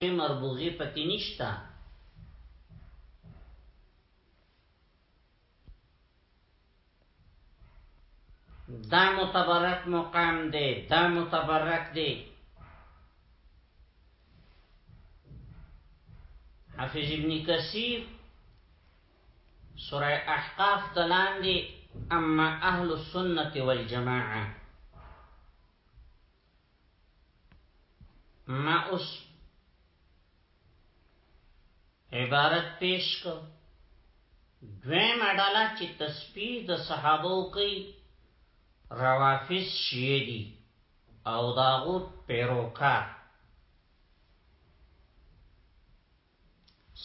مربوغي پکې نشته دا متبرک مقام دی دا متبرک دی حافظ ابن کثیر سوره احقاف تلان دی اما اهل السنه والجماعه ما اوس عبارت پیش کو دویم اډالا چې تسبیح د صحابه کوي روافض شیعه دي او داغوت پیروکار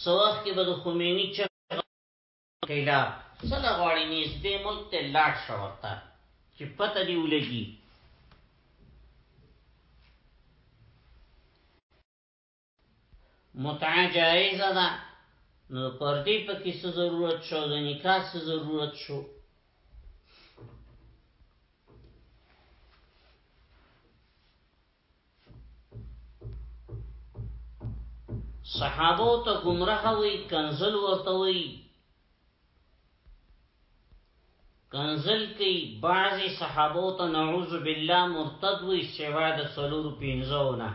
سوخ کې به د خمینی چغه قیلا سره غواړي نږدې ملک ته لاړ شو ورته چې پته دی ولګي متعه جایزه ده نو پردی په کې څه ضرورت شو د نکاح څه ضرورت شو صحابو ته گمراه وی کنزل ورته وی کنزل کی بعضی صحابو ته نعوذ بالله مرتد وی سوا د سلور پینزونه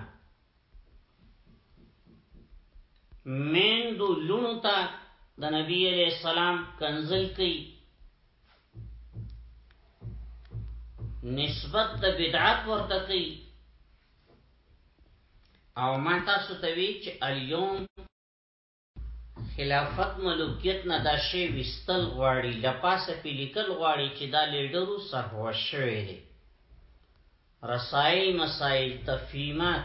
مین دو لونو ته د نبی علیہ السلام کنزل کی نسبت د بدعت ورته کوي او ما تاسو ته وی چې الیوم خلافت ملوکیت نه دا شی وستل غواړي لپاسه په لیکل غواړي چې دا لیډرو صحو شوی دی رسائل مسائل تفهیمات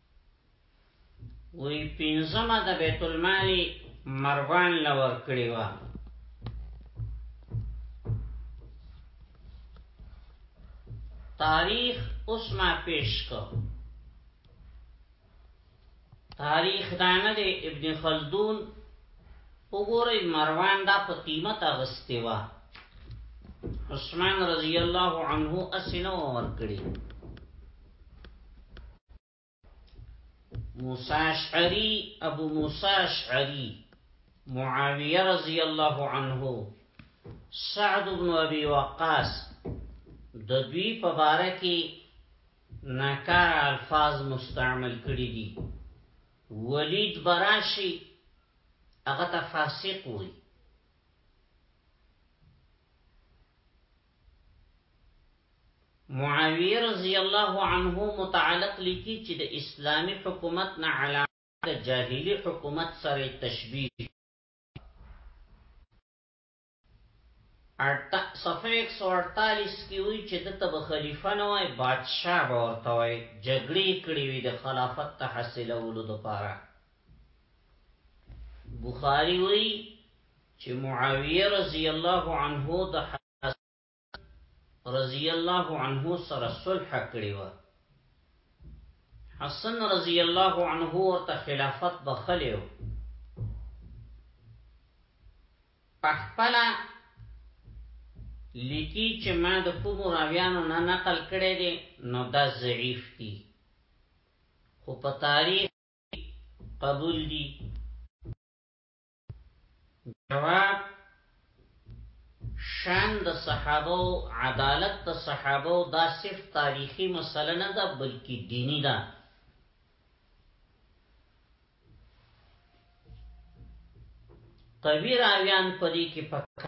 وی پینځمه د بیت المال مروان لور کړی و تاریخ اوس ما پیش کو تاریخ دانه د ابن خلدون وګورئ مروان دا په قیمت اغستی و عثمان رضی الله عنه اسنه ور کړی موسی اشعری ابو موسی اشعری معاویه رضی الله عنه سعد بن ابي وقاص د دوی په باره کې ناکار الفاظ مستعمل کړی دي ولید براشی هغه ته فاسق وي معاویه رضی الله عنه متعلق لیکي چې د اسلامي حکومت نه علاوه د جاهلي حکومت سره تشبیه ارتا صفحه 148 کې وی چې د تب خلیفہ نه وای بادشاہ به ورته وای جګړې کړې وي د خلافت تحصیلولو لپاره بخاری وی چې معاویه رضی الله عنه د حسن رضی الله عنه سره صلح کړی و حسن رضی الله عنه ورته خلافت بخلیو پخپلا لیکي چې ما د کوم راویانو نه نقل کړي دي نو دا ضعیف دي خو په تاریخ قبول دي جواب شان د صحابه عدالت د صحابه دا صرف تاریخی مسله نه ده بلکې دینی ده قوی راویان پدې کې پکا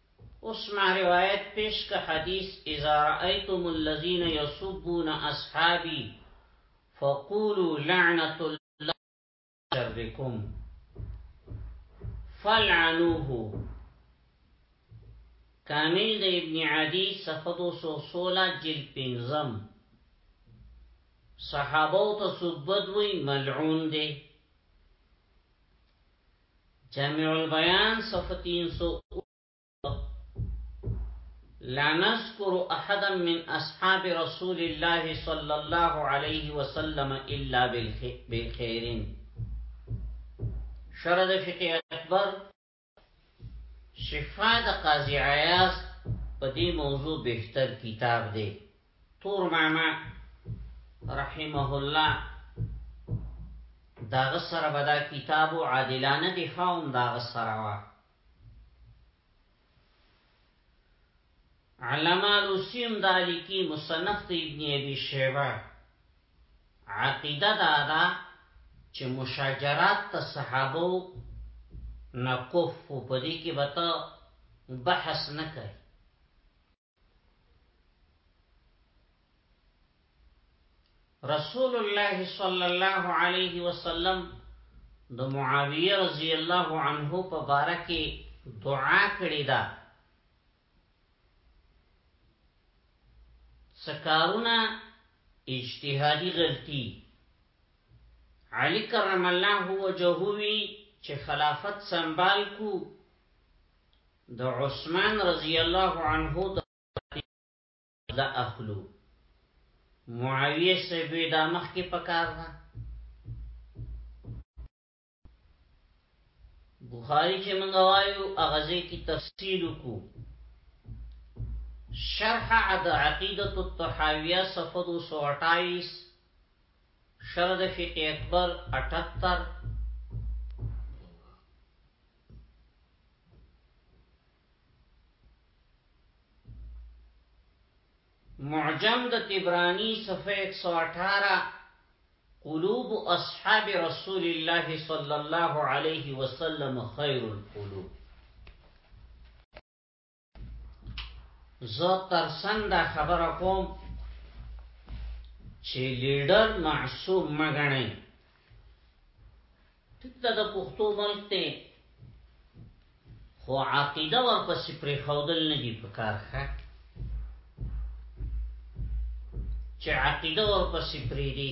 اوس ما روایت پیش که حدیث اذا رأیتم الذین یسبون اصحابی فقولو لعنت الله شرکم فلعنوه کامل د ابن عدی صفحه 216 جلد پنځم صحابه او تصبد وی ملعون دی جامع البيان صفحه 300 لا نذكر احدا من اصحاب رسول الله صلى الله عليه وسلم الا بالخير شرد فقه اکبر شفاء د قاضي عیاض په دې موضوع بهتر کتاب دی تور ماما رحمه الله داغ سره به دا کتاب عادلانه دی خاوم داغ سره وا علامه لوسیم دا لیکي مصنف ته ابن ابي شيبه عقیده دا ده چې مشاجرات ته صحابه نقف په دې کې به ته بحث نه کوي رسول الله صلی الله علیه وسلم د معاویه رضی الله عنه په باره کې دعا کړې ده سکارونه اجتهادي غلطي علی کرم الله وجهوی چې خلافت سنبال کو د عثمان رضی الله عنه د د اخلو معاویه سبی دا مخ کې پکار ده بخاری چې موږ وایو اغازه کې تفصیل کو شرح عد عقیدة الطحاویه صفحه 228 شرح فقه اکبر 78 معجم د تبرانی صفحه 118 قلوب اصحاب رسول الله صلی الله علیه وسلم خیر القلوب زه ترسن دا خبره کوم چې لیډر معصوم مګنه دلته د پښتو ملک ته خو عقیده ورپسې پرې خودل نه دی په کار ښه چې عقیده ورپسې پرې دی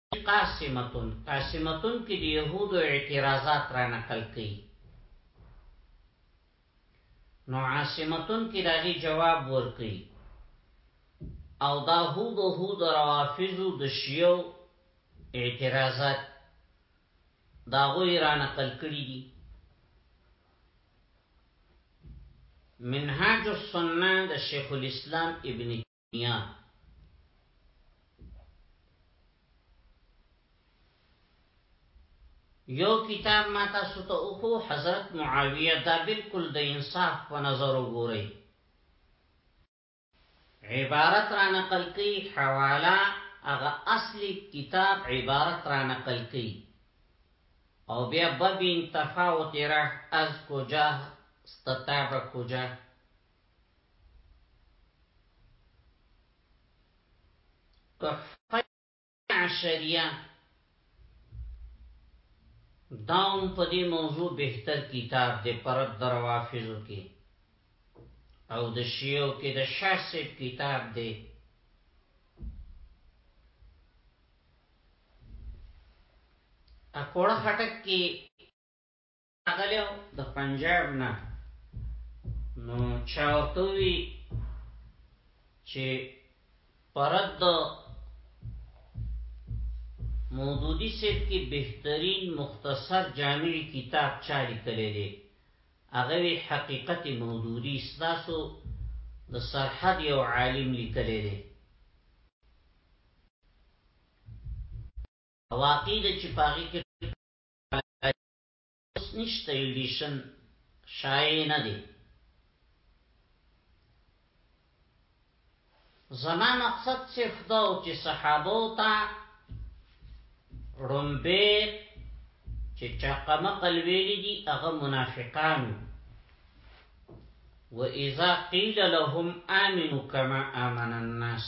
قاسمتون، قاسمتون کې د یهودو اعتراضات را نقل کوي. نو عاصمتون کې د هغې جواب ورکوي او دا هودو هود روافضو د شیعو اعتراضات د هغوی را نقل کړي دي. منهاج السنه د شیخ الاسلام ابن یا یو کتاب ما تاسو ته وکړو حضرت معاویه دا بالکل د انصاف په نظر وګورئ عبارت را نقل کوي حواله هغه اصلي کتاب عبارت را نقل کوي او بیا ببین تفاوت راه از کجا ستتابه کجا تحفه عشریه داون په دې موضوع بهتر کتاب دی پرد دروافزو کې او د شیعو کې د شاسب کتاب دی اکوړه خټک کې اغلیو د پنجاب نه نو چاوتوی چې پرد مودودی صاحب کی بهترین مختصر جامع کتاب چاری کړی دی هغه حقیقت مودودی ستاسو د سرحد یو عالم لیکلی دی واقعي د چپاغي کې اوس نشته ایډیشن شایع نه دی زما مقصد صرف دا و چې صحابه ته رنبه چې چقمه قلویلی دی هغه منافقان و اذا قیل لهم آمنوا کما آمن الناس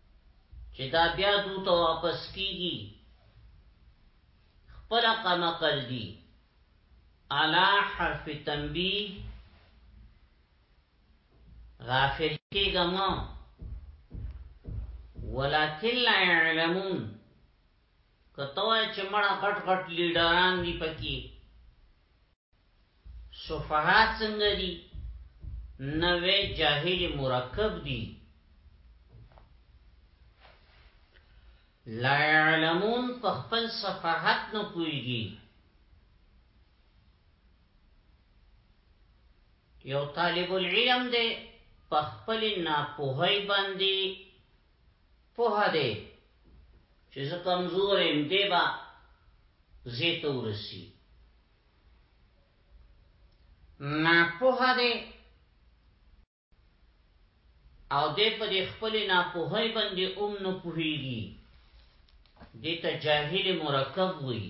چې دا بیا دو ته واپس کیږي خپل قمقل دی الا حرف تنبیه غافل کیږم ولکن لا يعلمون کته وای چې مړه غټ غټ لیډران دی پکې صفحات څنګه دي نوې جاهل مرکب دي لا يعلمون په خپل صفحات نه پويږي یو طالب العلم دی په خپل ناپوهي باندې پوه دی چې زه کمزور یم دی با زه ته ورسی نه پوه دی او دې په دې خپل نه پوهې باندې اوم نه پوهیږي دې ته جاهل مرکب وایي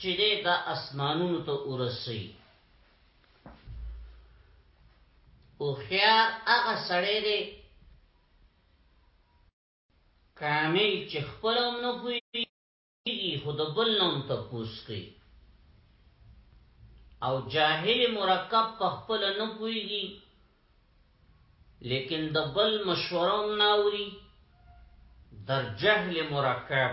چې دې دا اسمانونو ته ورسي او خيار هغه سړی دی کامل چې خپل هم نه پوهیږي خو د بل نوم ته پوس کوي او جاهل مرکب په خپل نه پوهیږي لیکن د بل مشوره هم ناوري در جهل مرکب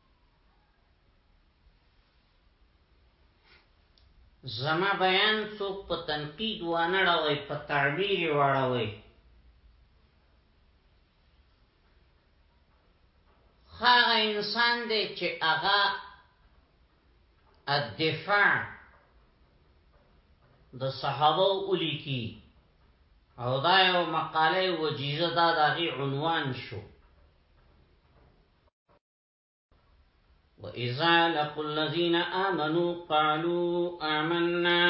زما بیان څوک په تنقید وانه ړوي په تعبیر واړوي هغه انسان دی چې هغه الدفاع د صحابه اولی کی او دا یو مقاله وجیزه دا دغه عنوان شو وَإِذَا لَقُوا الَّذِينَ آمَنُوا قَالُوا آمَنَّا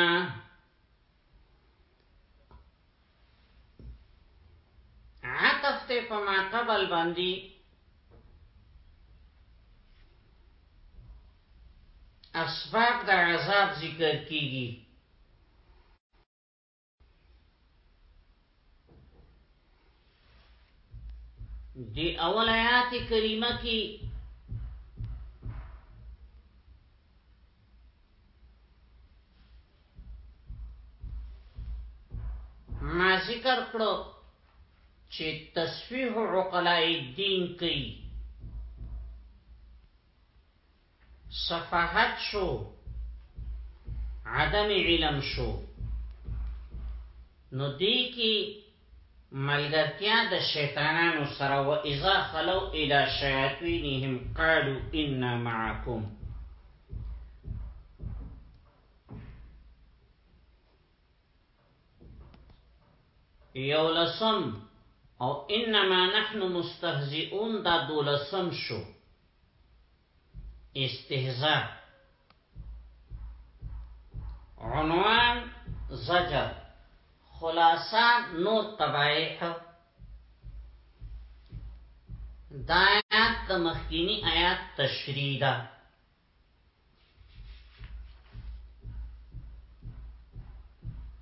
عطف ته په ما قبل باندې اسباب د عذاب ذکر کیږي دی اول آیات کریمه کی ما ذکر کړو چې تصفیح عقلاء الدین کوي صفاحت شو عدم علم شو نو دی کی ملګرتیا د شیطانانو سره و اذا خلو الى شیاطینهم قالوا انا معکم یولسم او انما نحن مستهزئون دا دولسم شو استهزاء عنوان زجر خلاصه نور قبائح دا آیات د مخکینی آیات تشریح ده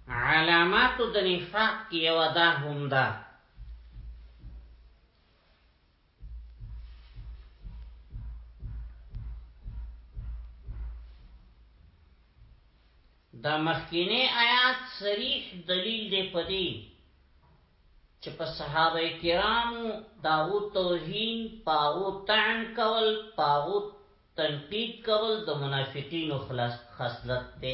علامات د نفاق یو ده هم ده دا مخکینه آیات صریح دلیل دی پدی چې په صحابه کرامو داو توهین پاو تعن کول پاو تنقید کول د منافقینو خلاص خصلت دی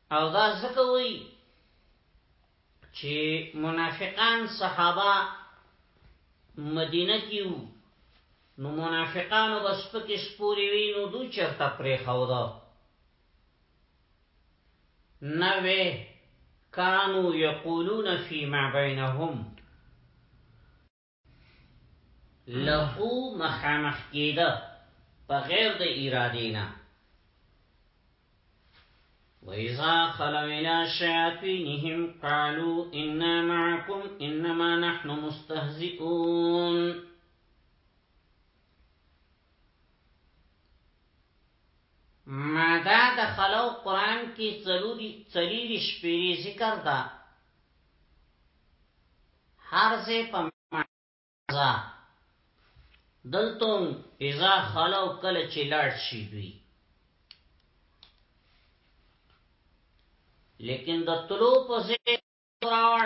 او دا ځکه وایي چې منافقان صحابه مدینه کې وو نو منافقانو بس پکې سپوري وي نو دوی چرته پرې خوده نوې کانو یقولون فی ما بینهم له مخامخ کېده په غیر د ارادې نه وَإِذَا خَلَوْا إِلَى شَيَاطِينِهِمْ قَالُوا إِنَّا مَعَكُمْ إِنَّمَا نَحْنُ مُسْتَهْزِئُونَ ماده د خلو قران کې څلوري څلوري شپېري ذکر ده هرځه په مزا دلتون ازا خلو کله چې لاړ شي دوی لیکن د طلوع په ځای راوړ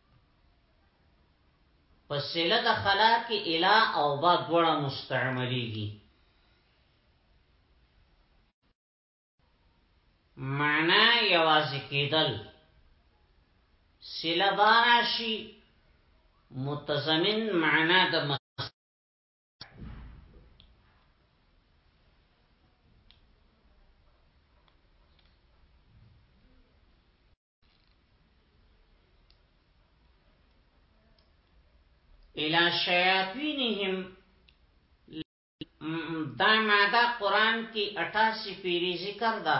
په سله د خلا کې الا او با دوړه مستعمليږي معنا یوازې کېدل سله باراشي متضمن معنا د الى شیاطینهم دا ماده قران کې 88 پیری ذکر ده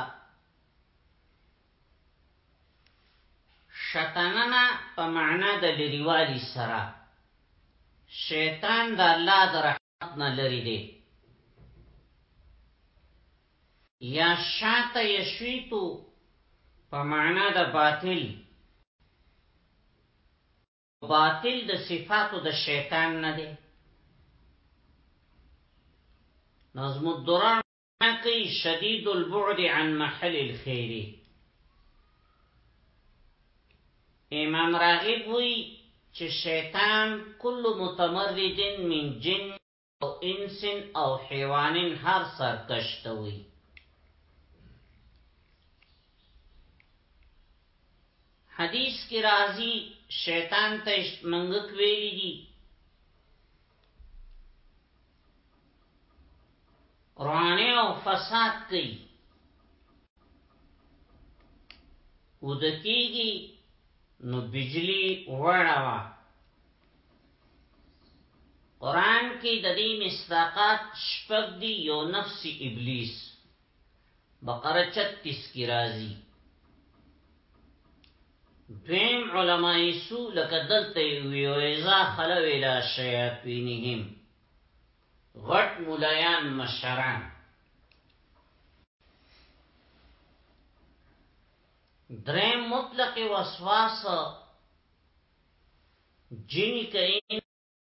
شتننا په معنا د لریوالي سره شیطان د الله د نه لري دي یا شات یشویتو په معنا د باطل باطل د صفاتو د شیطان نه دی نظم الدرر کي شديد البعد عن محل الخير امام راغب وی چې شیطان کل متمرد من جن او انس او حیوان هر سرکش ته وی حدیث کی راضی شیطان ته منګک ویلی دی رانه او فساد کوي او د کیږي نو بجلی وړوا قران کې د دې مصداقات شپږ دی یو نفس ابلیس بقره چتیس کی رازی دویم علمائی سو لکه دلته وی او ازا خلو الى شیاطینهم غټ مولایان مشران درم مطلق وسواس جنی کئین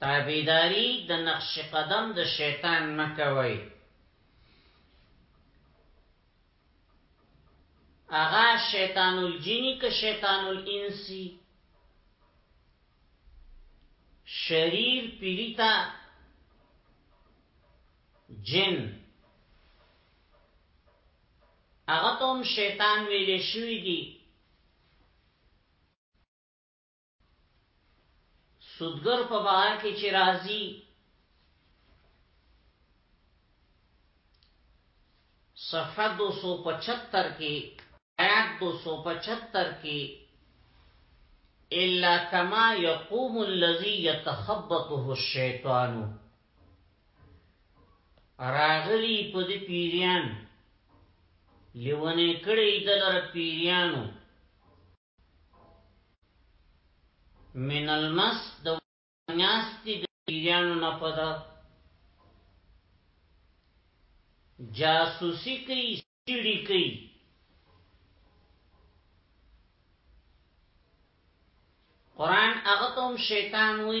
تابعداري د نقش قدم د شیطان مه کوئ. هغه شیطان الجنی که شیطان الانسی شریر پیریتا جن هغه ته هم شیطان ویلې شوی دی سودګر په بار کې چې راځي صفحه 275 کې آیات 275 کې الا کما یقوم الذی یتخبطه الشیطان راغلی په دې پیریان لیونه کړي دلر پیریانو من المس د نیاستی د پیریانو نه پده جاسوسی کوي سیړي کوي قران هغه ته شیطان وي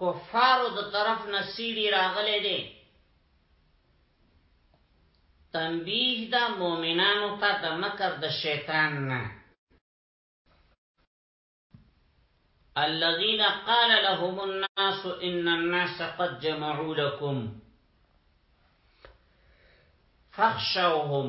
کفارو د طرف نه سیډي راغلي دي تنبیه دا مؤمنانو ته د مکر د شیطان نه الذين قال لهم الناس ان الناس قد جمعوا لكم فاخشوهم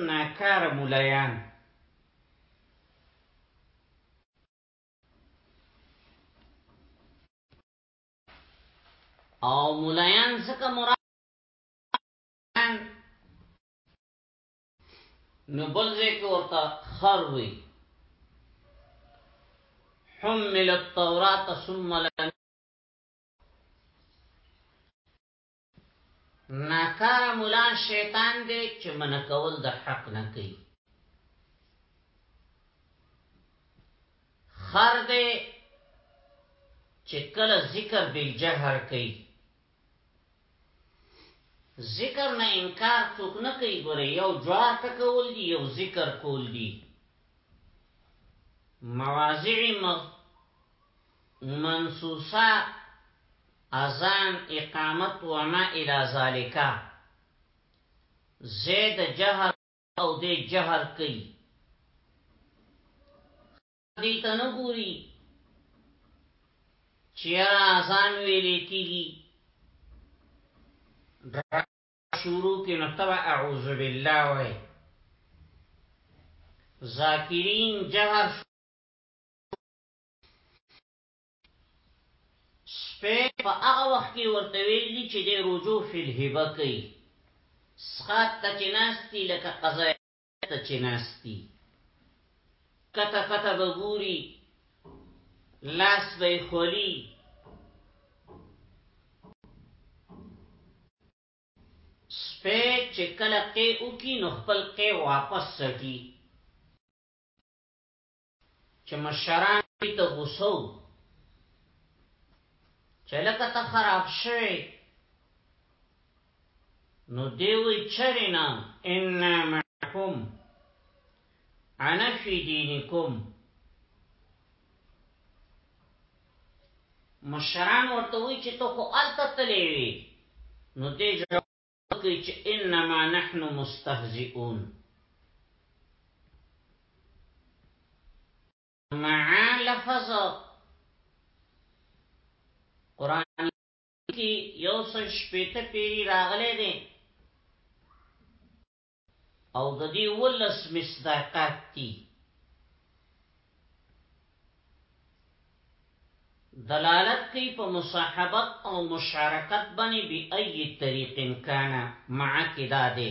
ناکاره مولایان او مولایان څخه مراد نو بل ځای کې ورته خر وي حمل التوراة ثم لم ناکار مولا شیطان دی چې من کول د حق نه کوي خر دی چې کله ذکر به جهر کوي ذکر نه انکار څوک نه کوي ګوره یو جوار تکول دی یو ذکر کول دی مواضع منصوصه اذان اقامت وما الی ذالک زه د جهر او د جهر کوي دې ته نه ګوري چې اذان ویلې کیږي شروع کې نو تبع اعوذ بالله وای ذاکرین جهر سپه په هغه وخت کې ورته ویل دي چې د روجو فل هبه کوي سقات ته چې ناستی لکه قضا ته چې ناستی کته کته به ګوري لاس به خوري سپه چې کله قې وکي نو خپل قې واپس سټي چې مشران دې ته غوسه وو چې لکه ته خراب شوی نو دی وی چرې نه انا معکم انا فی دینکم مشران ورته وی چې ته خو هلته تللی وی نو دی جواب کوي چې انما نحن مستهزئون مع لفظ قران کې یو څه شپېته پیری راغلي دي او د دې ولس مصداقات دي دلالت کوي په مصاحبت او مشارکت باندې به اي طریق امکان مع کدا ده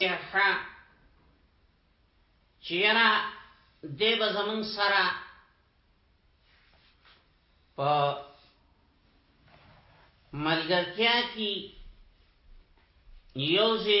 احا چې یاره دی به زمونږ سره په ملګرتیا کې یو ځای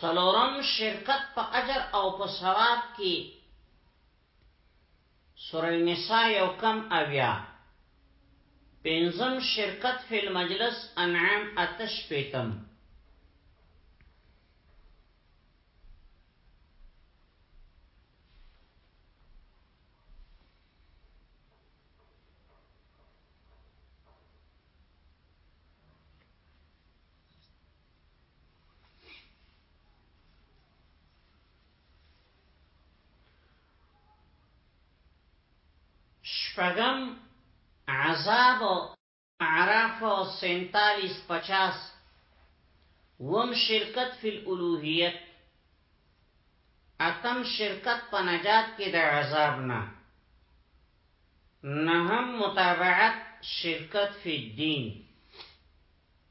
څلورم شرکت په اجر او په ثواب کې سوره النساء یو کم اویا پنځم شرکت فی المجلس انعام اتش پیتم شپغم عذاب عراف سینتالیس پچاس وم شرکت فی الالوحیت اتم شرکت په نجات کې د عذاب نه نهم متابعت شرکت فی الدین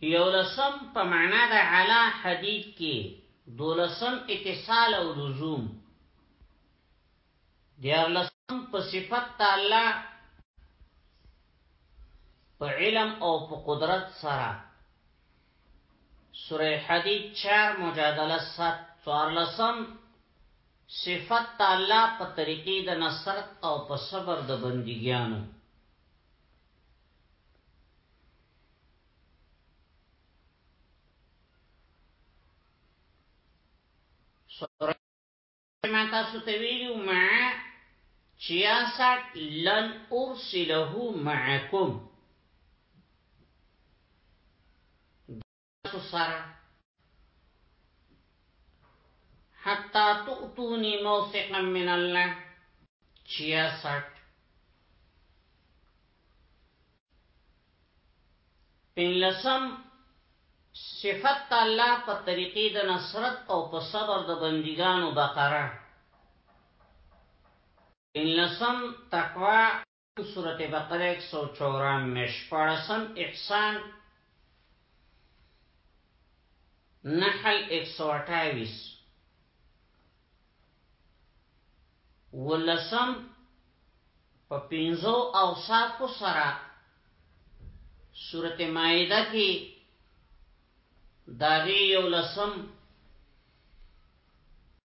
یولسم په معنا د علا حدید کې دولسم اتصال او لزوم دیارلسم په صفت د الله په علم او په قدرت سره سوره حدید 4 مجادله 7 څوارلسم صفت د الله په طریقې د نصرت او په صبر د بندګیانو. سورة ما تاسو ته ویلو مع 66 لن ارسله معکم تاسو سره حتا تؤتونی موثقا من الله 66 پنلسم صفت الله په طریقې د نصرت او په صبر د بندګانو بقره پنلسم تقوا سورة بقره ایک سو چورانوے شپاړسم احسان نحل ایک سو اٹھائیس ولسم په پینزو اوصاف سره سورته مائده کې داغي یو لسم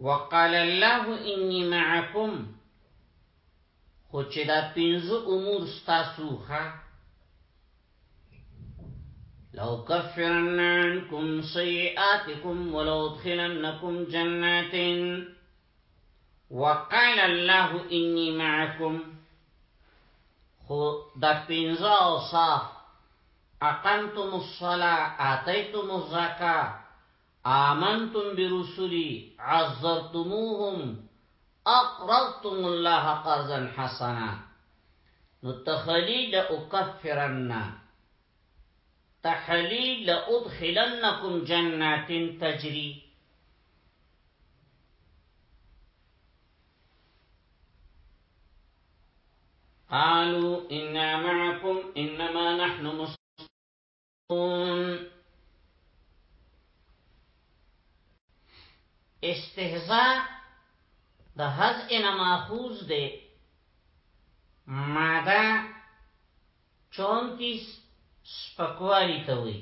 وقال الله انی معکم خو چې دا پنځه امور ستاسو لو كفرن عنكم سيئاتكم ولو ادخلنكم جنات وقال الله اني معكم خو دا پنځه اوصاف اقمتم الصلاة آتيتم الزكاة آمنتم برسلي عزرتموهم اقرضتم الله قرضا حسنا نتخليل اكفرن تحليل ادخلنكم جنات تجري قالوا إنا معكم إنما نحن مسلمون استهزاء د حذ ان ماخوذ ده ماده 34 سپکوالی ته وی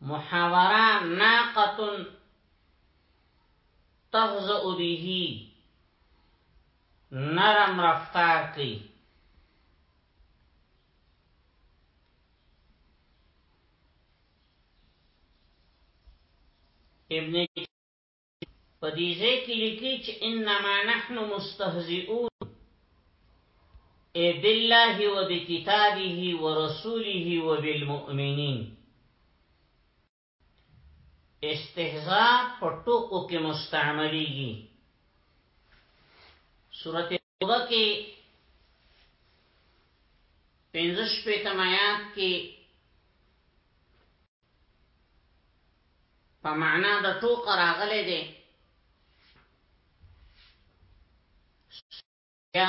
محاوره ناقتن تغزأ به نرم رفتار کوي ابن په دې ځای کې لیکي چې انما نحن مستهزئون ای بالله وبکتابه ورسوله وبالمؤمنین استهزاء په ټکو کې مستعمليږي سورته توبه کې پنځش په تمایات کې په معنا د ټوک راغلي دي یا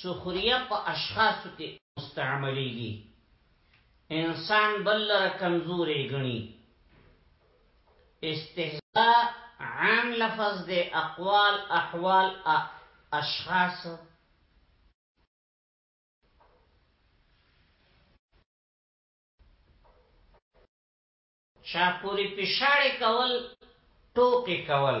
سخريه په اشخاصو کې استعمليږي انسان بل لره کمزورې ګڼي استهزاء عام لفظ دې اقوال احوال اشخاص شاپوری پشاړې کول ټوکې کول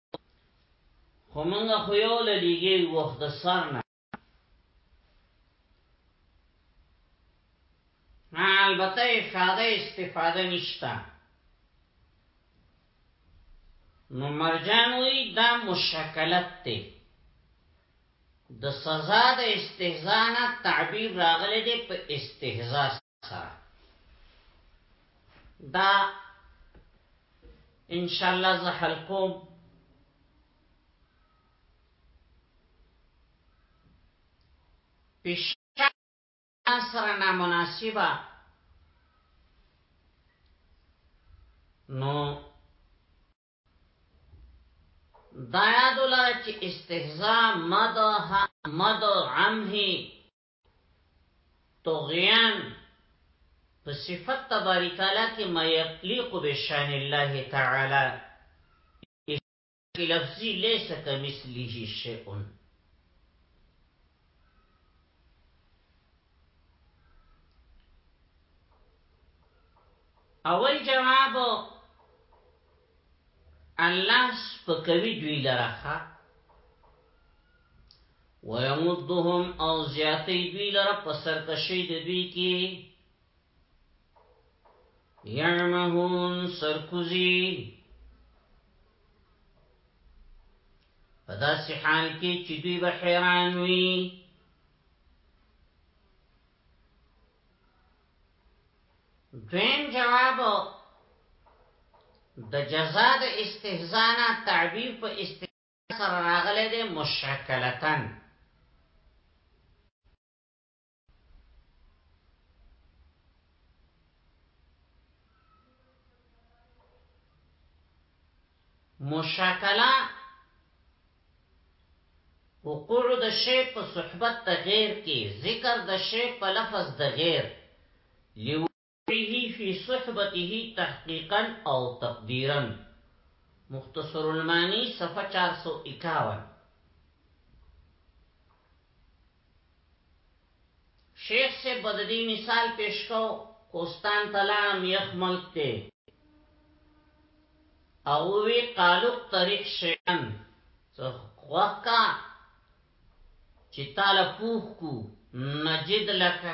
خو موږ خو یو لګي وخت د سر نه البته افاده استفاده نشته نو مرجان وی دا مشکلت ته د سزا د استهزاء نه تعبیر راغلی دی په استهزاء سره دا ان شاء الله زه حل کوم پیشا سره نامناسبه نو دایادولا چې استهزاء مدح مدح عمه طغیان په صفت تباری تعالی کې ما یقلیق بشان الله تعالی لفظی لیس کمثله شیء اول جواب الله سپکوي دوی لره ويمدهم او زیاتی دوی لره په سرکشی د دوی کې یعمهون سرکوزی په داسې حال کې چې دوی به حیران وي دویم جواب د جزا د استهزاء نه تعبیر په استهزاء سره راغلی دی مشکلتن مشاکله وقوع د شی په صحبت د غیر کې ذکر د شی په لفظ د غیر لیو به فی صحبته تحقیقا او تقدیرا، مختصر المعانی صفحه چار سو اکاون. شیخ صاحب به د دې مثال پیش کو، کوستان ته لاړم یخ ملک دی او وی قالق طریق شیئا څه خوښ کا چې تاله پوښ کو نجد لکه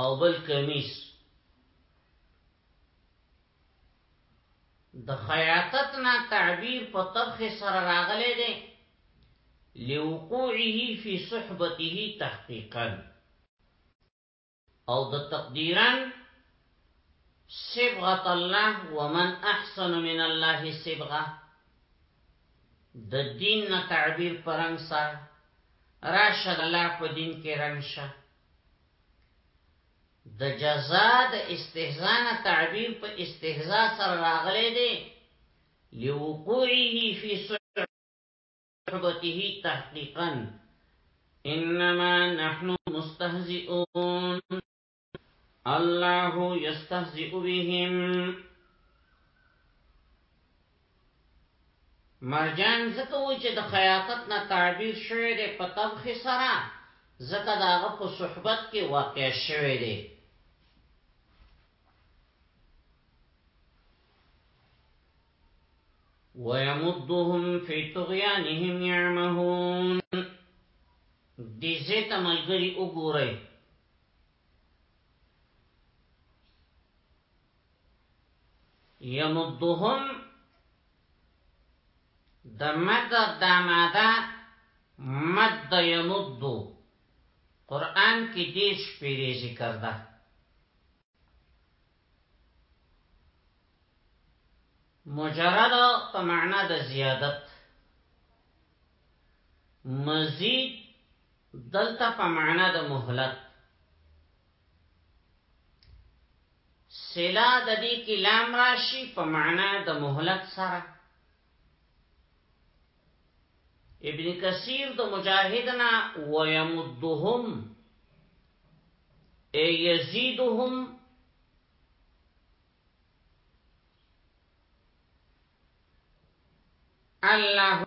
او بل کمیس د خیاطت نه تعبیر په طبخ سره راغلی دی لوقوعه فی صحبته تحقیقا او د تقدیرا صبغه الله ومن احسن من الله صبغه د دین نه تعبیر پرنګ سره راشه الله په دین کې رنګ شه د جزا د استهزاء نه تعبیر په استهزاء سره راغلی دی لوقوعه فی صحبته تحقیقا انما نحن مستهزئون الله يستهزئ بهم مرجان ځکه وو چې د خیاطت نه تعبیر شوی دی په طبخ سره ځکه د هغه په صحبت کې واقع شوی دی ويمدهم في طغيانهم يعمهون دي زيت ملګری وګورئ یمدهم د مد د ماده مد یمدو قران کې دیش پیری ذکر ده مجرد په معنا د زیادت مزید دلته په معنا د مهلت صله د دې کې لام راشي په معنا د مهلت سره ابن کثیر د مجاهدنا ويمدهم ای یزيدهم الله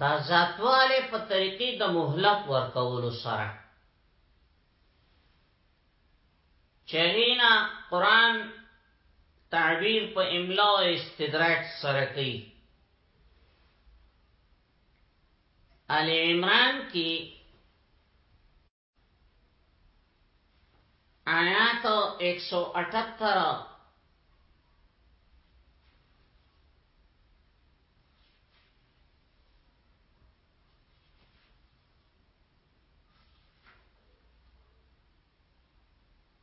دا زیاتوالی په طریقې د مهلت ورکولو سره چهینا قرآن تعبیر په املا او استدراج سره کوي ال عمران کې آیات 178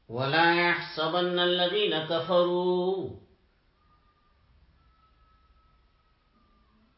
ولا يحسبن الذين كفروا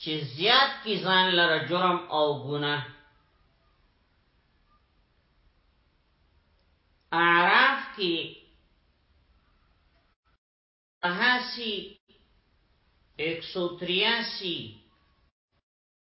چې زیات کی ځان لره جرم او ګناه اعراف کی احاسی ایک سو تریاسی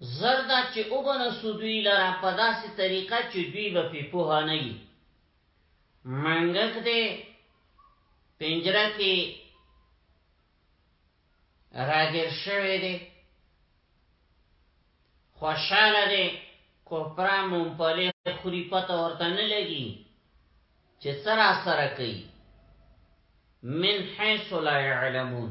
زر ده چې وبنسو دوی لره په داسې طریقه چې دوی به پې پوه نه وي منګک دی پنجره کې راګر شوی دی خوشاله دی کوپرا مونپلی خوری پته ورته نه لګي چې سرا سره کوي من حيث لا يعلمون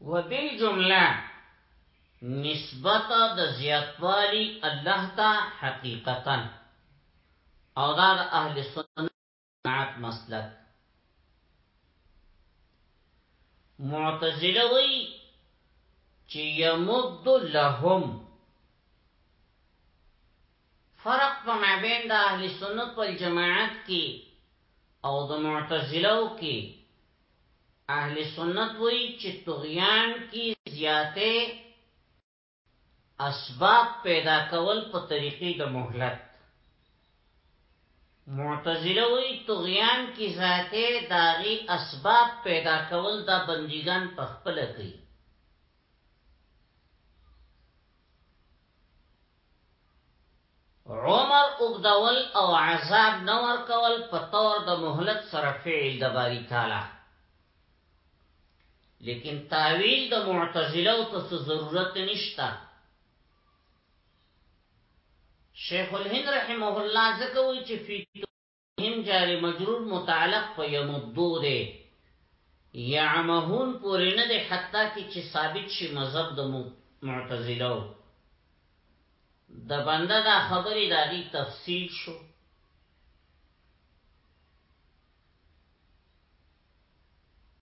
وبالجمله نسبت د زیاتوالی الله ته حقیقتا او دا د اهل سنت جماعت مسلک معتزله وی چې یمد لهم فرق په مابین د اهل سنت والجماعت کې او د معتزله کې اهل سنت وایي چې طغیان کی زیاته اسباب پیدا کول په طریقې د مهلت معتزله وی طغیان کی ذاته داغي اسباب پیدا کول دا بندگان په خپل کوي عمر اوږدول او عذاب نه ورکول په طور د مهلت سره فعل د باری تعالی لیکن تعویل د معتزله او ته ضرورت نشته شیخ الهند رحمه الله زکوی چې فی هم جار مجرور متعلق په یمدو دی یعمهون پوری نه دی حتی کی چی ثابت شي مذهب د معتزله د بنده دا خبری داغي تفصیل شو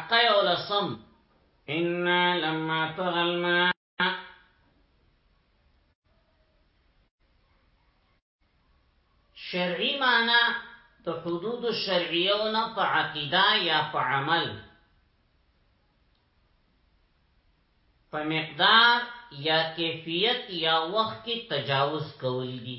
حقا یولسم انا لما طغى الماء شرعی معنی د حدود شرعیو نه په عقیده یا په عمل په مقدار یا کیفیت یا وخت کې تجاوز کول دي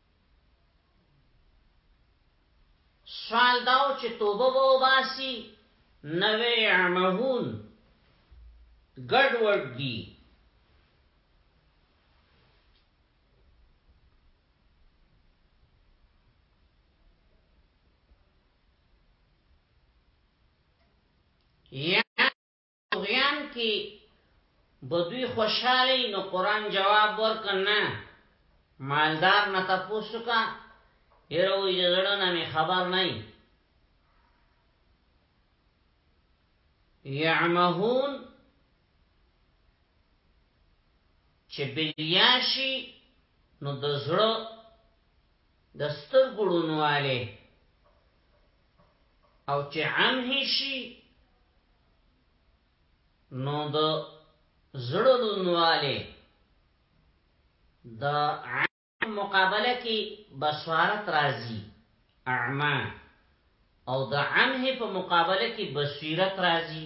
سوال داو چې توبه به وباسي نوې عمهون ګډ وډ دي یا طغیان کې بدوی خوشاله نو قران جواب ورکنه مالدار نه تاسو کا یره وی زړه نه می خبر نه یعمهون چې بلیاشي نو د زړه د سترګو ړونوالی او چې عمه شي نو د زړه ړونوالی د عام مقابله کې بصارت راځي اعما او د عمه په مقابله کې بصیرت راځي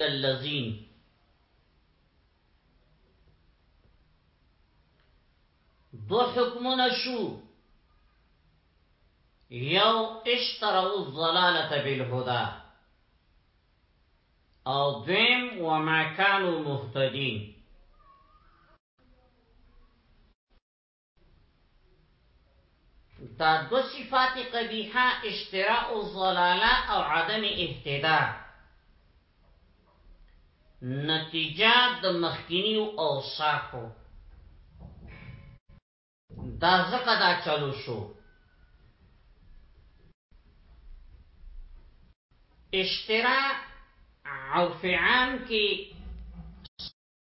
الذین دو حکمونه شو یو اشتروا الضلالة بالهدى او دویم وما كانوا مهتدين دا دو صفات قبیحه اشتراء الظلاله او عدم اهتدا نتیجه د مخکینی او اوصافو دا زکه دا چلو شو اشتراء عرف عام کی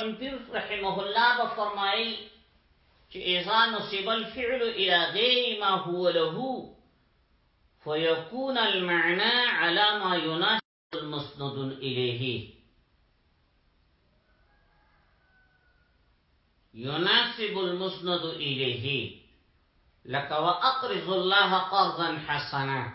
شمپیر رحمه الله به فرمایي چې اذا نصب الفعل الى غير ما هو له فيكون المعنى على ما يناسب مسند الیه يناسب المسند الیه لك واقرض الله قرضا حسنا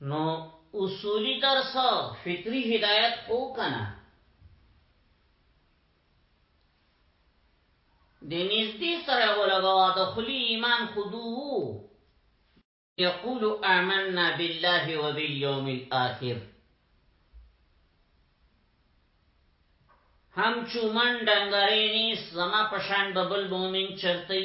نو اصولی درس فطری هدایت خو کنه د نږدې سره ولګوا د خلی ایمان خودو یقول آمنا بالله وبالیوم الاخر هم چومن ډنګرې نیس زما پشان ببل مومن چرتي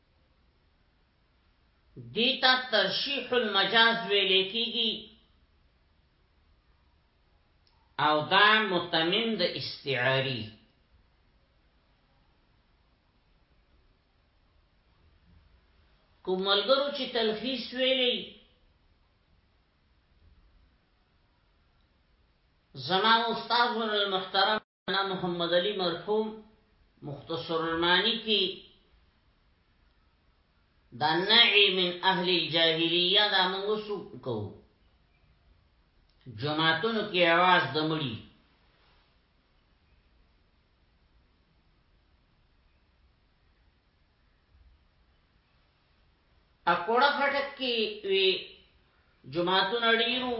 دې ته ترشیح المجاز ویلې کیږي او دا متمم د استعاری کوم ملګرو چې تلخیص ویلې زما استاد المحترم مولانا محمد علی مرحوم مختصر المانی کی دا نعی من اهل الجاهلیه دا موږ سو کو جماعتونو کې आवाज دمړي اکوړه خټک کې وی جماعتونو ډیرو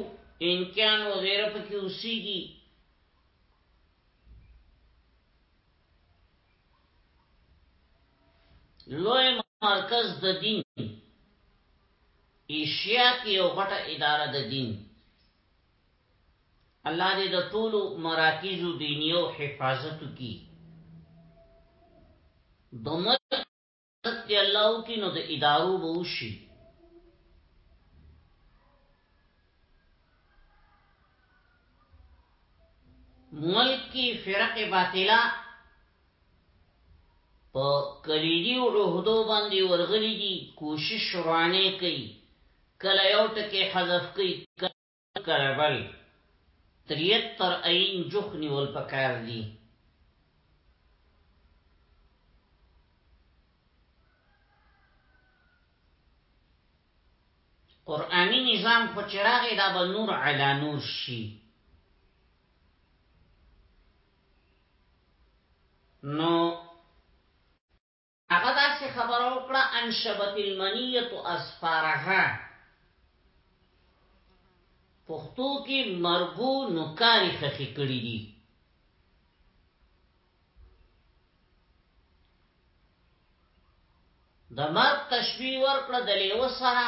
امکان وغیرہ پکې اوسېږي لوی مرکز د دین ایشیا کې یو غټه اداره د دین الله دې د ټول مراکزو دینیو حفاظت کی دومره عزت دی الله وکي نو د ادارو به وشي ملک کی فرق باطله په کلیدی او عہدو باندې ورغلي دي کوشش روانه کوي کله یو ټکی حذف کوي کربل تریت تر این جخ نیول پکار دی قرآنی نظام خو چراغی دا به نور علا نور شي نو هغه داسې خبره وکړه انشبت المنیت اظفارها پښتو کې مرګو نوکاری خخې کړی دي د مرګ تشبیه ورکړه د لیو سره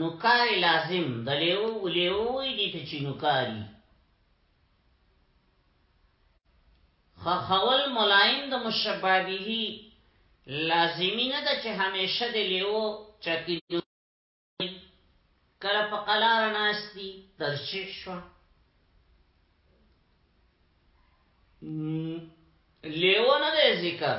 نوکاری لازم د لیو لیو وی دي ته چې نوکاری خخول ملایم د مشبابه لازمی نه ده چې همیشه د لیو چتی کله په قلار ناستی ترجیح شو لیو نه ده ذکر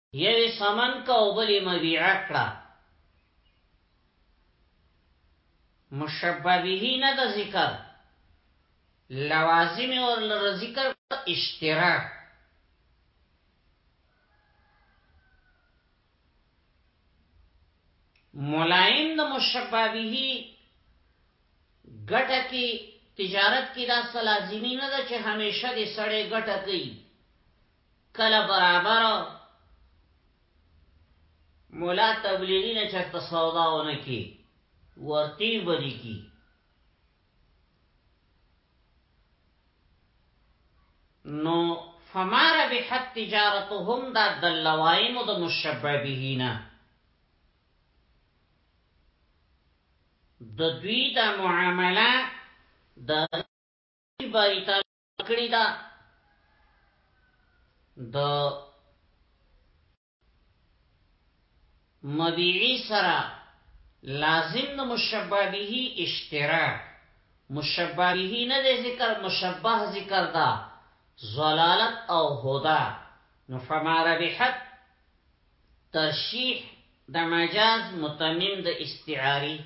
یو یې سمن که او بل یې مبیعه کړه مشبه به نه د ذکر لوازم اور لر ذکر اشتراک ملایم د مشبه به ګټه کې تجارت کې دا لازمی نه ده چې همیشه دې سړی ګټه کوي کله برابر مولا تبلیغی نه چرته سودا ونه کی ورتی بدی کی نو فمار بحت تجارتهم دا دلوائم دا مشببهینا د دوی دا معامله د باری کړی دا د مبيعي سره لازم د مشبه به اشتراک مشبه به نه د ذکر مشبه ذکر دا زلالت او هدا نو فما ربحت ترشیح د مجاز متمم د استعاری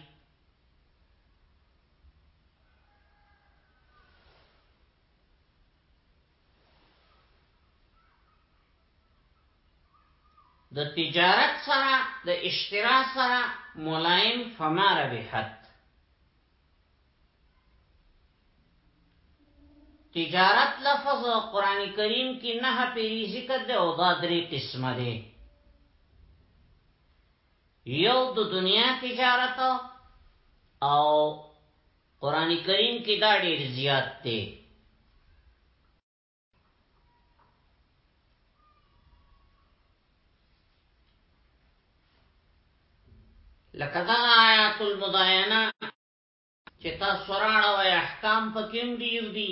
د تجارت سره د اشترا سره ملایم فما ربحت تجارت لفظ قران کریم کې نه پیری ذکر دی او دا درې قسمه دی یو د دنیا تجارت او قران کریم کې دا ډیر زیات دی لکه دا آیات المداینه چې تاسو راړه او احکام پکې ډیر دي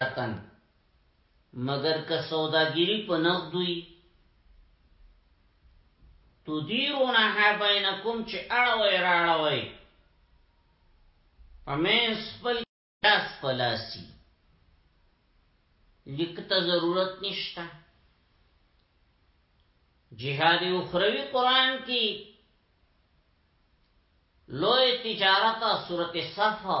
تن مگر که سوداګری په نقدوی تدیرونها بینکم چې اړوي راړوي پمینس پل کاس پلاسی لکتا ضرورت نشتا جهاد اخروی قرآن کی لوی تجارت سورت صفحه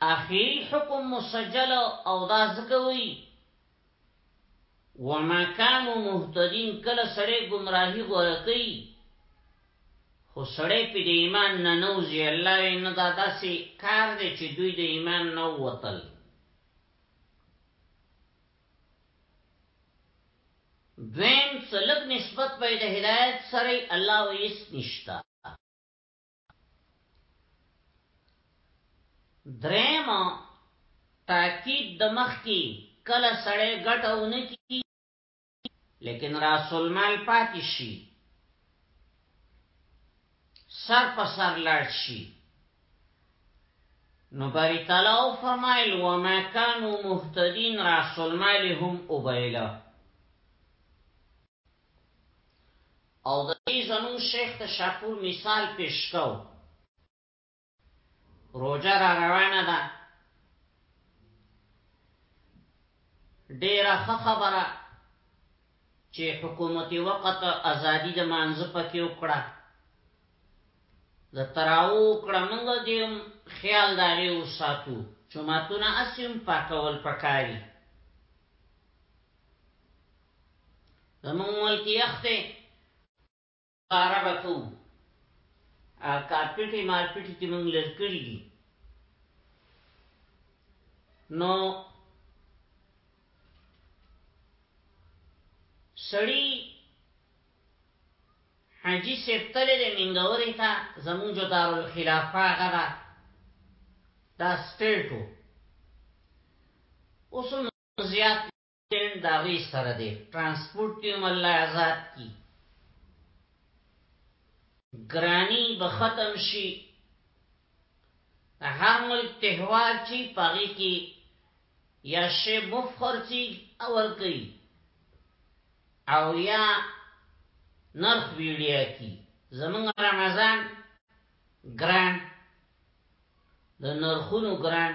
اخیری حکم مسجل او دا زکوی وما کانو مهتدین کله سړی گمراهی غوره کوي خو سړی په د ایمان نه نوځي الله یې نه دا داسې کار دی چې دوی د ایمان نه ووتل دویم څه لږ نسبت به د هدایت سره الله و هیڅ نشته دریم تاکید د مخ کی کله سړی ګټه ونه کی لیکن رسول مال پاتې شي سر په سر لړ شي نو باری تعالی او فرمایل و ما کانو مهتدین رسول مالهم اوبیلا او د دې زمون شیخ ته شاپور مثال پیش کو روجه را روانه ده ډیره ښه خبره چې حکومت وقت ازادي د مانزه پکې وکړه د تراو کړه موږ دې خیال داري او ساتو چې ماتونه اسیم پاکول پکاري زمون ملکی اخته کارا بکو کارپیټي مارپیټي چې موږ لږ کړی دي نو سړی حاجی صاحب تللی دی منګورې ته زمونږ دارالخلافه هغه ده دا سټیټ و اوس زیات ټینډ داغي سره دی ترانسپورت کې هم الله آزاد کی ګرانی به ختم شي هر ملک تهوار چی پاغي کی یا شی مفخر چی اور کوي او یا نرخ ویډیا کی زمون رمضان ګران د نرخونو ګران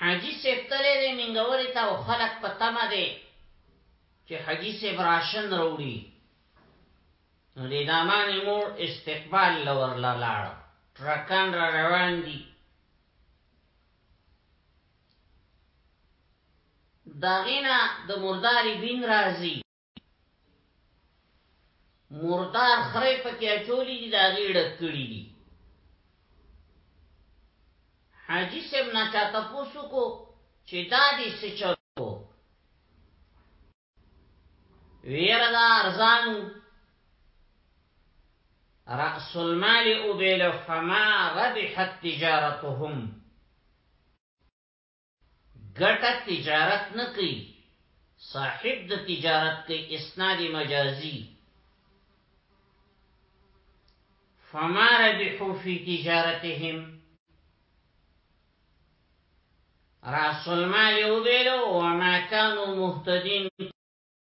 حاجی صیب تللی دی مینګوری ته او خلک په تمه دی چې حاجی صیب راشن راوړي نو د دامانې مور استقبال لور لاړ ټرکان را روان دي داغینا د مرداری بین رازی مردار خره پکې اچولې دي دا غیړه کړې دي حاجی صاحب نه چاته پوسو کو چې دا دې څه چلو ویر دا ارزانو رأس المال او بیل فما ربحت تجارتهم ګټه تجارت نه کوي صاحب د تجارت کوي اسناد مجازي فما ربحوا في تجارتهم رسول مال یو بیلو وما كانوا مهتدين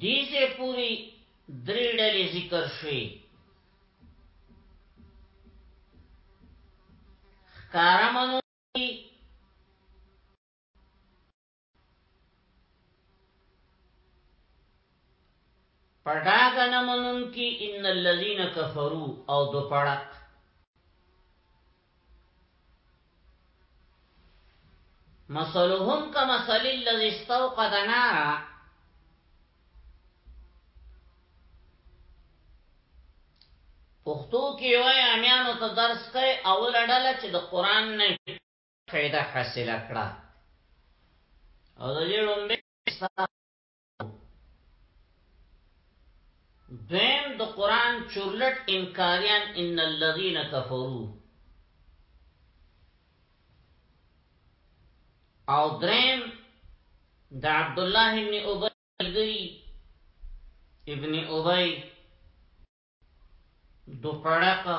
دیزه پوری درې ډلې ذکر شوې کارمنو پډاګ نه منون کی ان الذين كفروا او دو پړق مثلهم كمثل الذي استوقد نارا پښتو کې وای امیانو ته درس کوي او لړل چې د قران نه فائدہ حاصل کړه او د دې لومبه دیم د قران چورلټ انکاریان ان الذين كفروا او دریم د عبد الله ابن ابي ابن ابي دو پړقه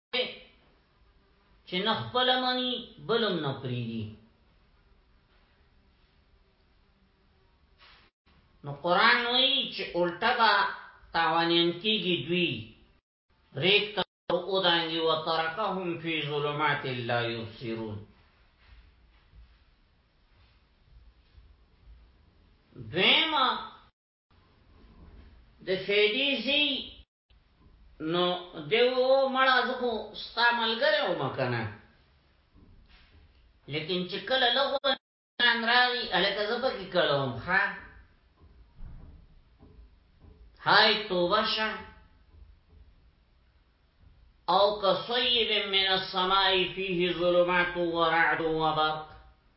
چې نه خپل مني بلم نه پریدي نو قران وایي چې الټا با تاوانین کیږي دوی ریک ته اودانګي وترکهم فی ظلمات لا یبصرون دویمه د فیدی زی نو دیو مړه زخو ستا ملګری او مکنه لیکن چې کله لغو نان راغی الکه زبه کې کلوم ها های توبه شه او کصیب من السماء فيه ظلمات ورعد وبرق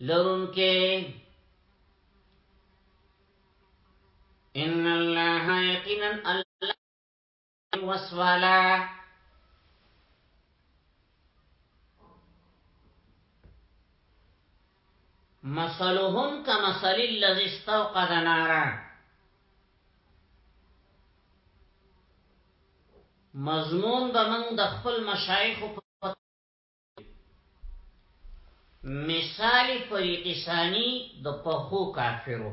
لرونکي ان الله یقینا الله وسوالا مثلهم كمثل الذي استوقد نارا مضمون به موږ د خپل مشایخ په مثال فریق ثانی د پخو کافرو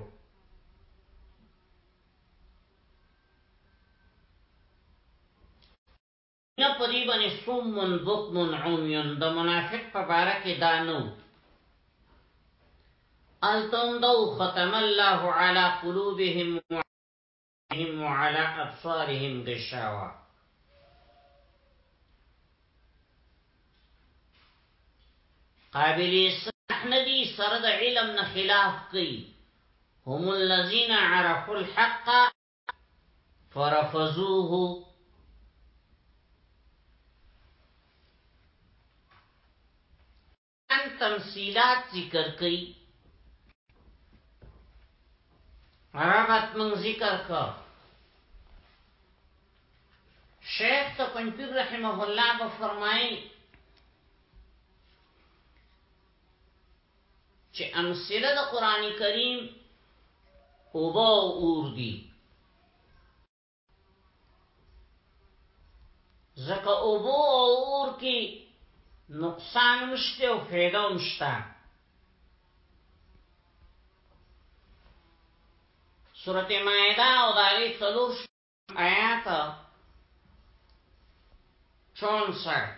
نه پدی باندې سومن بوکمن عمیون د منافق په باره کې دا نو التم دو ختم الله على قلوبهم هم وعلى ابصارهم غشاوه قابل اصلاح ندی سره د علم نه خلاف کوي هم الذين عرفوا الحق فرفضوه ان تمثیلات ذکر کئی ربط من ذکر کا شیخ تو پنپیر رحمه اللہ با فرمائی چه امثله دا قرآن کریم اوبا اور دی زکه اوبو او اور کی نقصان مشته او فیده مشته سورت مائده او داغی سلور آیات چونسر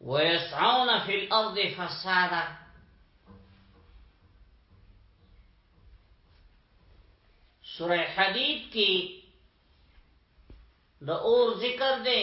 ويسعون في الارض فسادا سوره حدید کې د اور ذکر دی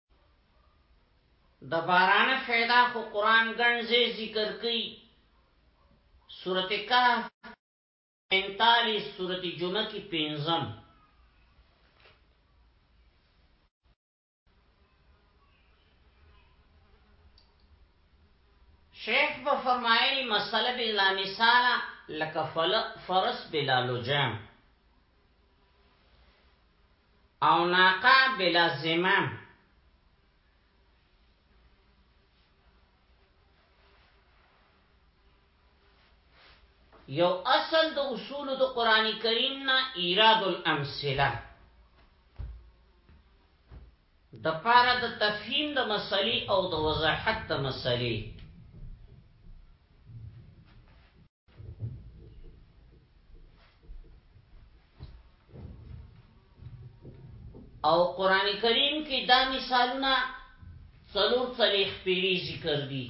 د باران فیدا خو قران ګڼ ځای ذکر کوي سورته کهف 45 سورته جمعه کې پنځم شیخ به فرمایل مسله بلا مثال لکه فرس بلا لجام او ناقه بلا زمام یو اصل د اصول د قران کریم نه ایراد الامثله د پاره د تفهیم د مسلې او د وضاحت د مسلې او قران کریم کې دا مثالونه څلور څلیخ پیری ذکر دي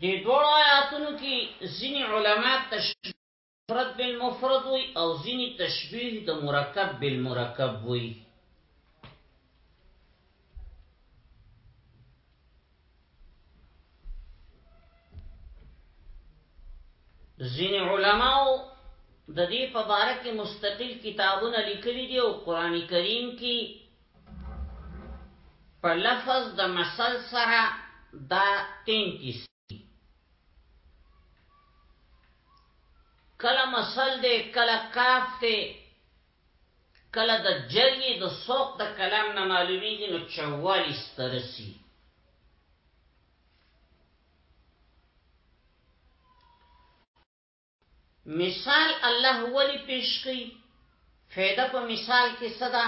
د دوه آیاتونو کې ځینې علما تشریح مفرد بالمفرد وي او ځینې تشبیه د مرکب بالمرکب وي ځینې علماو د دې په اړه کې مستقل کتابونه لیکلي دي او قران کریم کې په لفظ د مثل سره دا 33 کله مسل دی کله کاف دی کله د جری د سوق د کلام نه معلومیږي نو 44 ترسي مثال الله ولی پیش کی فیده په مثال کې صدا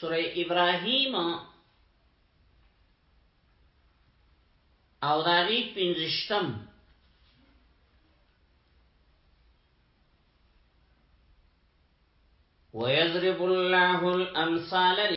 سوره ابراهیم او داغی پنزشتم ويضرب الله الأمثال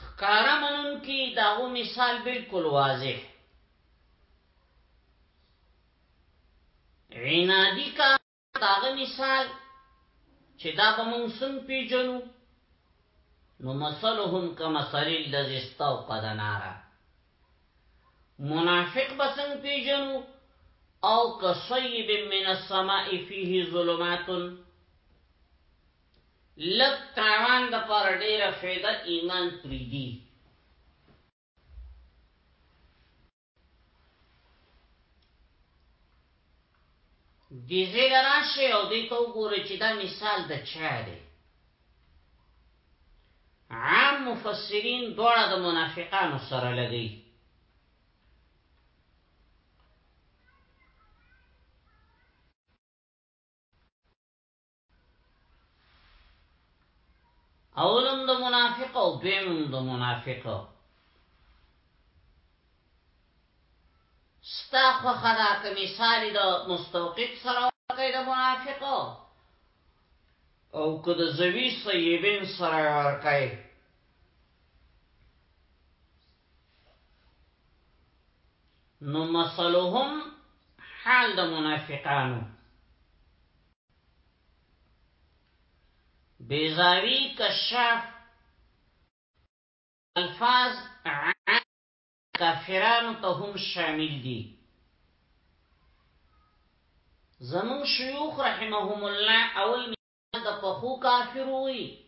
ښکاره منونکي د هغو مثال بالکل واضح عنادي کا داغه مثال چې دا به مونږ څنګه پیژنو نو مثلهم کمثل الذي استوقد نارا منافق به څنګه پیژنو او کصیب من السماء فيه ظلمات لږ تاوان د پاره ډیره فیده ایمان پریدی دی زیر راشه او دی تو گوره چی دا مثال د چا دی عام مفسرین دوړه د منافقانو سره لګی اولم د منافق او دویم د منافق ستا خو خدا که مثال د مستوقف سره ورکړي د منافق او که د زوی صیبین سره ورکړي نو مثلهم حال د منافقانو بیزاوی کشاف الفاظ عام کافرانو ته هم شامل دي زمون شیوخ رحمهم الله اول مثال د پخو کافر وي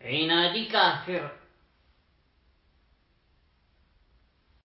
عنادي کافر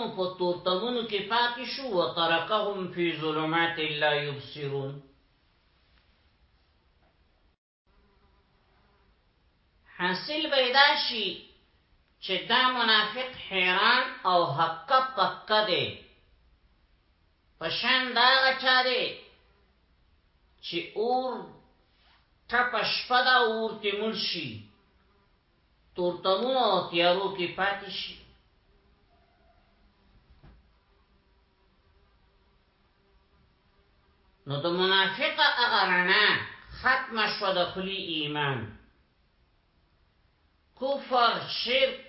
نو په تورتمونو کې پاتې شو وترکهم فی ظلمات لا یبصرون حاصل پیدا شي چې دا منافق حیران او حق پک دی پشان دا غچا دی چې اور ټپ شپه دا اور تیمل شي تورتمونو او تیارو کې پاتې شي نو د منافق هغه رڼا ختم شو د خلی ایمان کفر شرک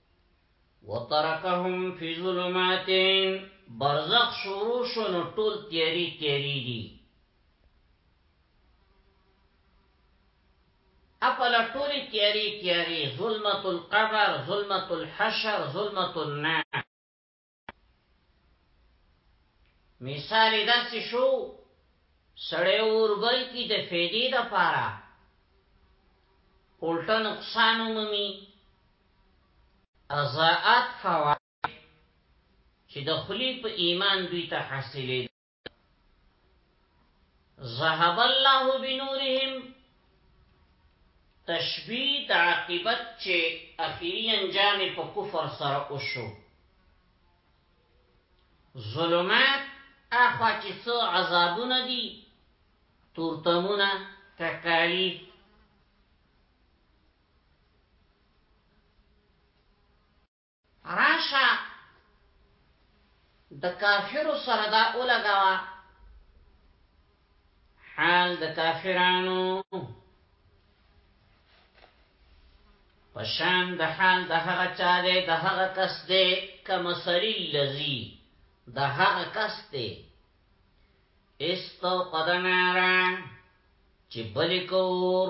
وترکهم فی ظلماتین برزخ شروع شو نو ټول تیری تیری دي اپل ټول تیری تیری ظلمت القبر ظلمت الحشر ظلمت النار مثال داسې شو سړی اوربل کی د فیدې د پاره الټه نقصان ومي ازاعت فوائد چې د خلی په ایمان دوی ته حاصلې ذهب الله بنورهم تشبیت عاقبت چې اخیری انجام په کفر سره وشو ظلمات اخوا چې څو عذابونه دي تورتمونه تکالیف راشه د کافرو سره دا ولګوا حال د کافرانو پشان د حال د هغه چا دی د هغه کس دی کما سری لذی د هغه کس دی استو قدنارا چې بلی کور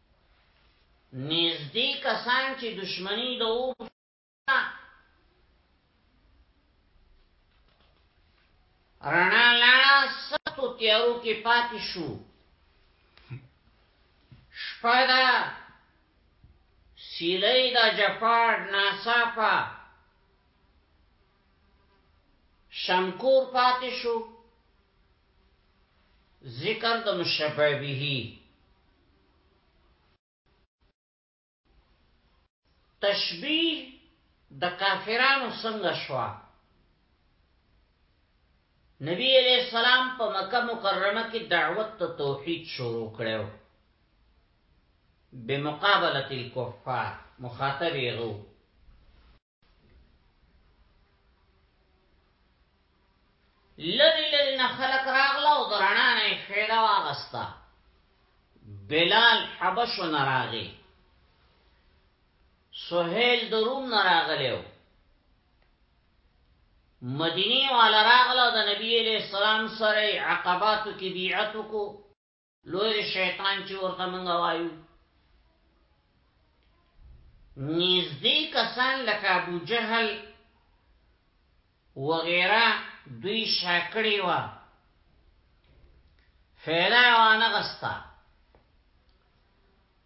نږدې کسان چې دشمنی د اور رڼا لاړه سختو تیارو کې پاتې شو شپه ده سیلۍ ده جپاړ ناڅاپه شمکور پاتې شو ذکر د مشفع به تشبیه د کافرانو څنګه شوا نبی علیہ السلام په مکه مکرمه کې دعوت ته توحید شروع کړو بمقابله الكفار مخاطب یې لری لری نه خلق راغله او درنا نه خیره واغستا بلال حبش نه راغی سهیل د روم نه راغلیو مدینه والا راغله د نبی علیہ السلام سره عقباتو کې بیعت وکړو لوی شیطان چې ورته مونږ وایو نږدې کسان لکه ابو جهل وغیرہ دوی شاکړی و فیدا وانه غستا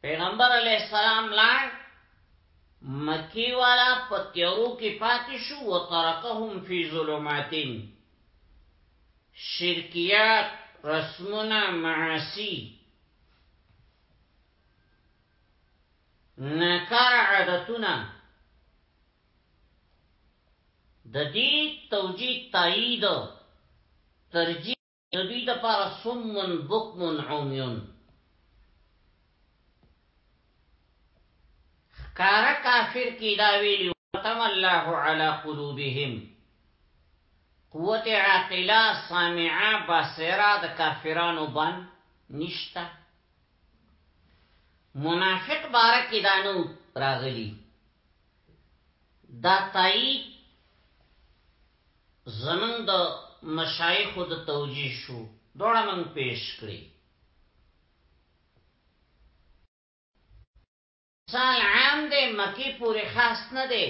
پیغمبر علیه السلام لاړ مکی والا په تیارو کې پاتې شو وترکهم فی ظلماتین شرکیات رسمونه معاصی ناکار عادتونه د دې توجیه تایید ترجیح د دوی د پاره سمون بکمون عمیون خکار کافر کی دا ویلی وطم الله علی قلوبهم قوت عاقله سامعه بصیره د کافرانو بن نشتا منافق بارکی دانو راغلی دا تایید زمونږ د مشایخو د توجیه شو دواړه مونږ پیش کړی. سال عام دی مکی پوری خاص نه دی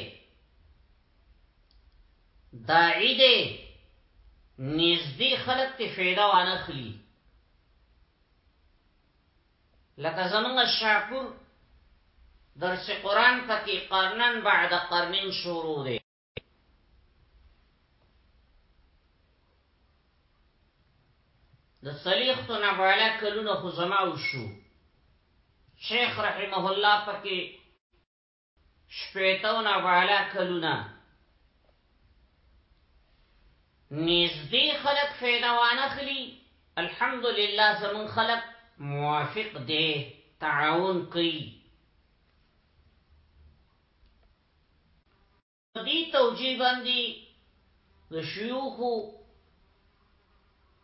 داعی دی نږدی خلق تی فیده وانخلی لکه زمونږ شاپور درس قرآن پکی قرنن بعد قرنن شروع دی د صلیختو نه بالا کلونه خو زما وشو شیخ رحمه الله پکې شپېتو نه بالا کلونه نږدې خلک فایده وانه خلی الحمدلله زمون خلک موافق دی تعاون کوي په دې توجیه باندې د شیوخو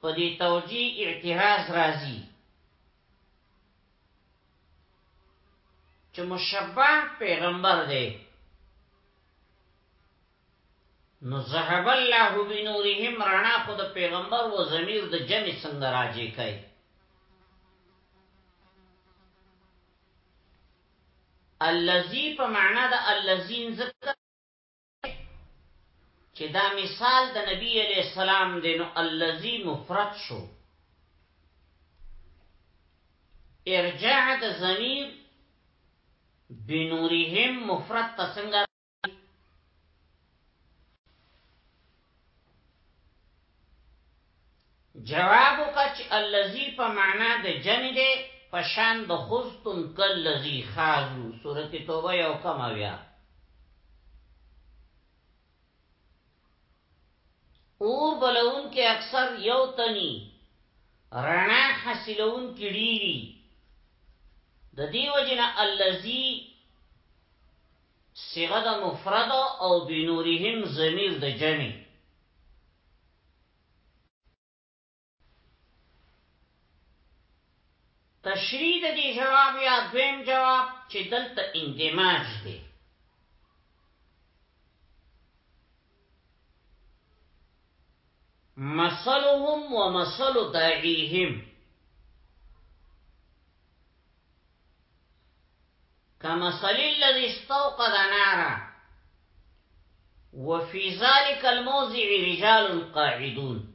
په دې توجیه اعتراض راځي چې مشبه پیغمبر دی نو ذهب الله بنورهم رڼا خود پیغمبر و ضمیر د جمع څنګه راځي کوي الذی په معنی د الذین ځکه دی چې دا مثال د نبی علیه السلام دی نو الذی مفرد شو ارجاع د ضمیر بنورهم مفرد ته څنګه جواب وکړه چې الذي په معنا د جمع دی په شان د خستم کلذي خازو سورته توبه یو کم بیا اور بلون کې اکثر یو تني رڼا حاصلون کې ډيري د دیو جن الذي صيغه د مفرد او بنورهم ضمير د جمع تشریح د دې جواب یا دویم جواب چې دلته اندماج دی مثلهم ومصال داعیهم كمثل الذي استوقد نارا وفي ذلك الموضع رجال قاعدون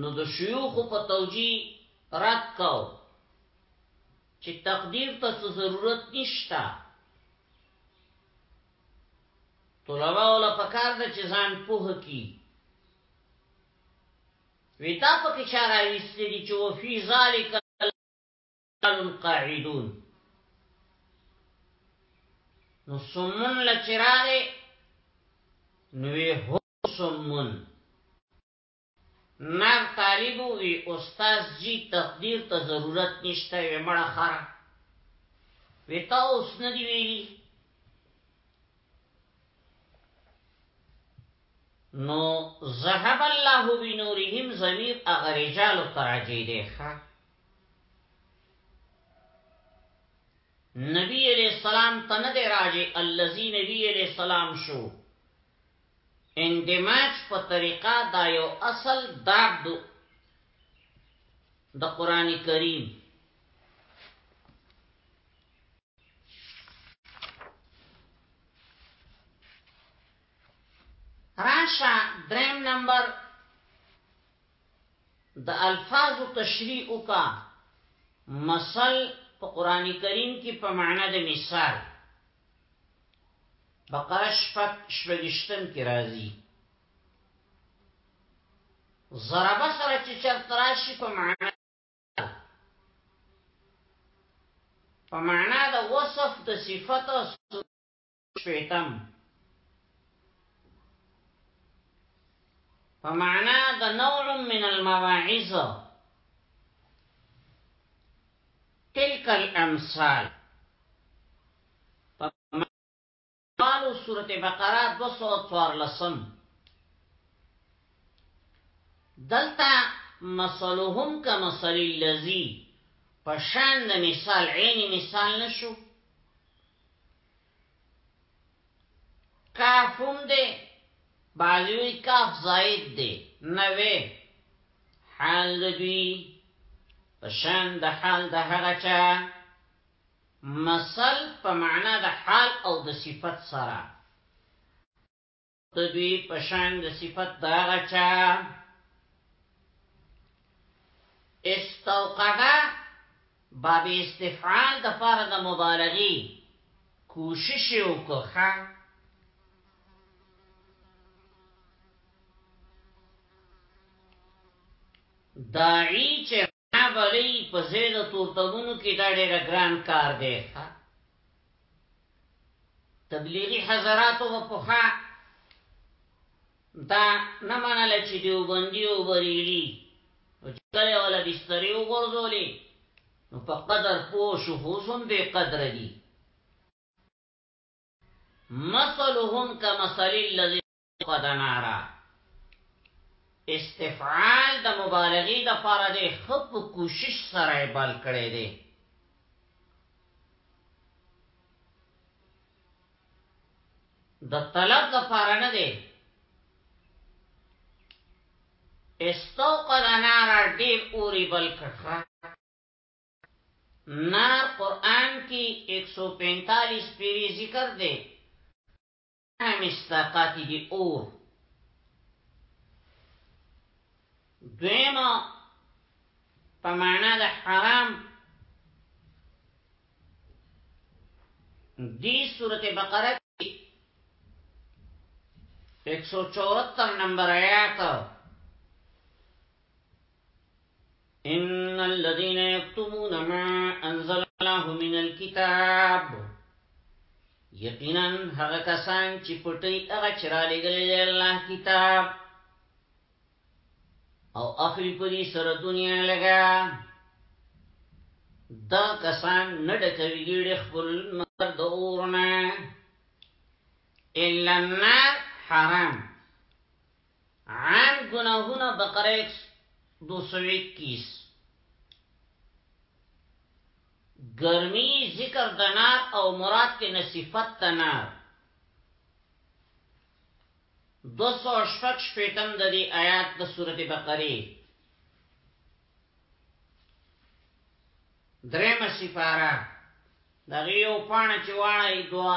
نو د شيوخ په توجی رد کو چې تقدیر ته څه ضرورت نشته طلبه ولا پکار ده چې ځان پوه کی ویتا پکې چارای وستې چې وفي ذالک قاعدون نو سمون لچراغه نوې هو سمون نار طالبو وی استاد جی تقدیر ته ضرورت نشته وی مړه خره وی تا اوس نه دی ویلی نو ذهب الله بنورهم ضمیر اغه رجال تراجی دی ښا نبی علیہ السلام ته نه دی راځي الذي نبی علیہ السلام شو اندماج په طریقه دا یو اصل داب دو د قران کریم راشه دریم نمبر د الفاظو تشریح وکړه، مثل په قرآن کریم کې په معنی د مثال، بقره شپږ شپږیشتم، کې راځي. ضربه سره چې چرته راشي په معنی په معنا د وصف د صفت شپېتم، په معنا د نوع من المواعظ تلك الامثال قالو سورت بقره 214 دلتا مسلوهم کا مسل اللذی پشان د مثال عین مثال نشو کاف هم دی بعضوی کاف زائد دی نوی حال دوی پشان د حال د هغه چا مثل په معنا د حال او د صفت سره د دوی پشان د صفت دا غچا استوقدا باب استفعال د پاره د مبالغي کوشش وکړه داعی چې نه بلۍ په ځای د تورتمونو کې دا ډېره ګران کار دی ښه تبلیغي حضراتو به پخا دا نه منله چې دیوبندي او بریلي نو چې کله وله بسترې وغورځولې نو په قدر پوه شو خو اوس هم بې قدره دي مثلهم کمثل الذي قد نارا استفعال د مبالغی د پاره دی خپ کوشش سره بل کړي دی د طلب د پاره نه دی استوقد نارا ډیر اوری بل کړه نار قرآن کی 145 پیری ذکر دی همیش طاقت دی او دویمه په معنا د حرام دی سورت بقره کی 174 نمبر آیات ان الذين يكتمون ما انزل الله من الكتاب یقینا هغه کسان چې پټي هغه چرالې غلې الله کتاب او اخلي په دې سره دنیا لګا دا کسان نه ډکوي ګړي خپل نظر د اورنه الا النار حرام عام ګناهونه بقره ایک دو سو اکیس ګرمی ذکر د نار او مراد کې نصفت د نار دو سو شپږ شپېتم د دې آیات د سورته بقره درېمه سفاره دغه یو پاڼه چې واړی دوه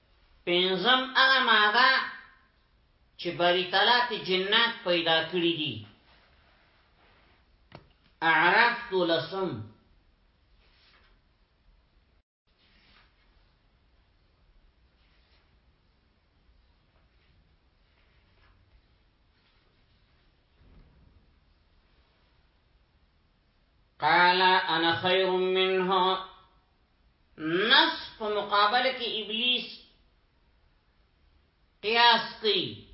پنځم هغه ماده چې بریتلات جنات پیدا کړی دي اعراف دولسم قال انا خير منه نس په مقابله کې ابلیس قیاس کوي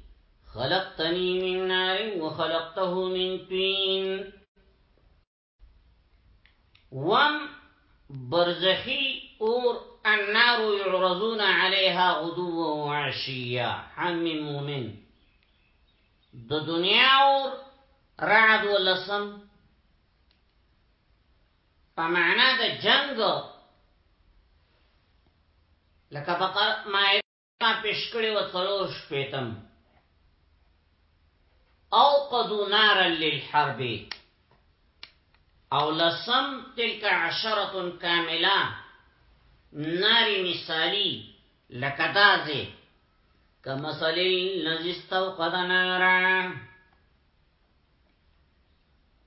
خلقتنی من نار وخلقته من طین وم برزخی اور النار يعرضون عليها غدوا وعشيا حم مومن د دنیا اور رعد ولسم په معنا د جنگ لکه بقره مائده ما پیش کړی و څلور شپیتم او قدو نارا للحرب او لسم تلک عشرة کاملا ناری مثالی لکدازی کمثل النزی استوقد نارا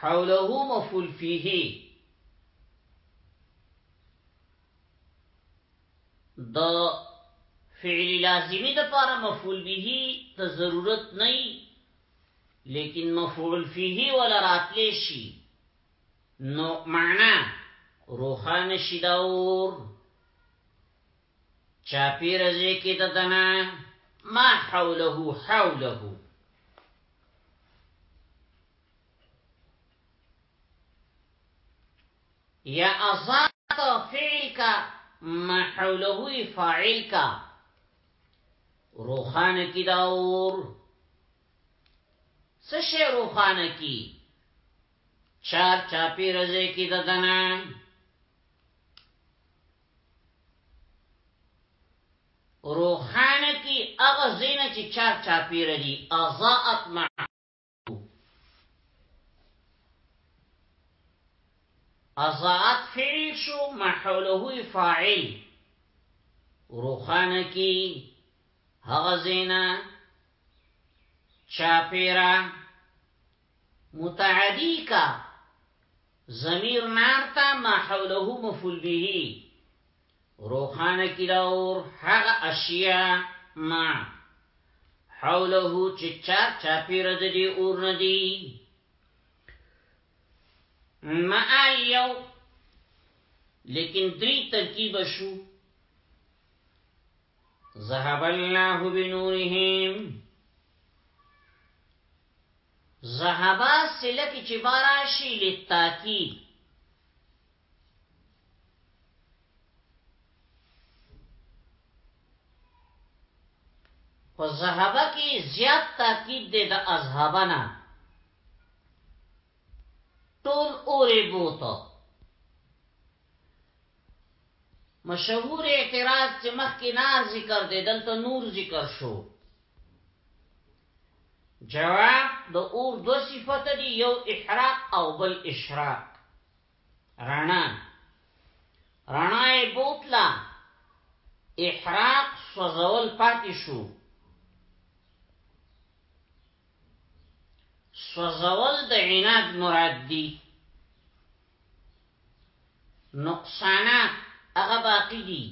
حوله مفول فيه د فعل لازمی د پاره مفعول به ته ضرورت نه لیکن مفعول فيه ولا راتلی شي نو معنا روخان شي داور چاپیر ځای کې د دنا ما حوله حوله یا ازاد فعل کا ما حوله فاعل کا روخان کی داور سشه روخان کی چار چاپی رزه کی ددنا روښانه کی هغه زینه چې چار چاپیره دي اضاءت مع اضاءت فعل شو محوله فاعل روښانه کی هغه زینه چاپیره متعدی کا ضمیر نار ته ما حوله مفعول به روخانه کی دا اور هغه اشیاء ما حوله چې چار چاپیر د دې اور نه دی ما یو لیکن دری ترکیب شو ذهب الله بنورهم ذهبا صله کی چی با راشی للتاکید په ذهبه کې زیات تاکید دی د اذهبنا ټول اورې بوته مشهور اعتراض چې مخکې نار ذکر دی دلته نور ذکر شو جواب د اور دو صفت دی یو احراق او بل اشراق رانا رانا بوتلا احراق سوزول پاتی شو سوزول د عناد مراد دی نقصانات هغه باقی دي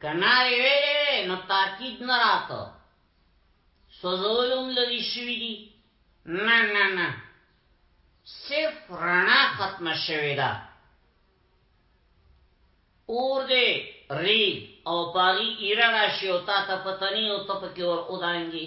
کناوی ویلې وی نو تاکید نه راته سوزولم لري شوی دي نه نه نه صرف رڼا ختم شوی ده اور دې ری او پاری ایرا راشي او تا ته پتنی او ته پکې ور اودانګي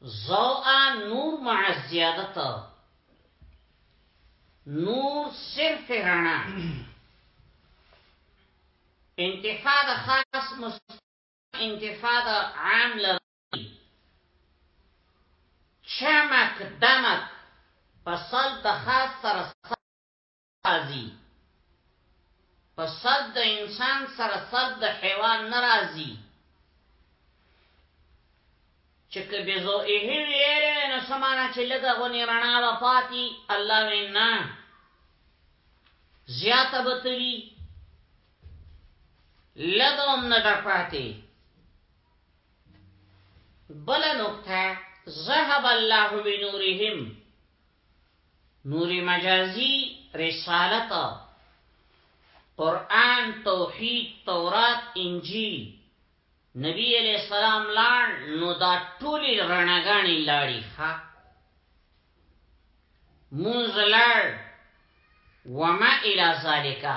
زوآ نور مع زیادت نور صرف رنا انتفاد خاص مست انتفاد عام لري چمک دمک پسل د خاص سره راځي په صد د انسان سره صد د حیوان ناراضي چې کبه زو یې ویلې نو سمانا چې لګه غونې رڼا و پاتې الله وینا زیاته بتلی لګه هم نه پاتې بل نقطه ذهب الله بنورهم نوري مجازي رسالت قرآن توحید تورات انجیل نبی علیہ السلام لاړ نو دا ټولي رڼاګانې لاړې ښا مونږ لاړ وما الى ذالکه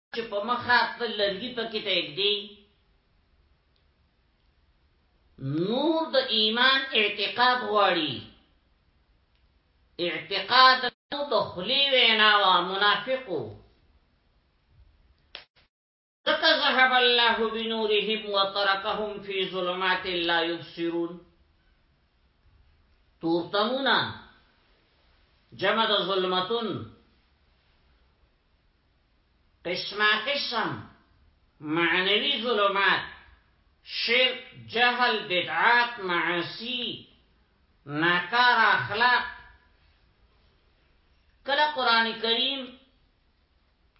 چې په مخه خپل لرګي پکې ته اګدي نور د ایمان اعتقاد غواړي اعتقاد نو د خلی وینا وا منافقو ذکا ذهب الله بنورهم وتركهم في ظلمات لا يبصرون تورتمونا جمع د ظلمتون قسما قسم معنوي ظلمات شرک جهل بدعات معاصي ناکار اخلاق کله قران کریم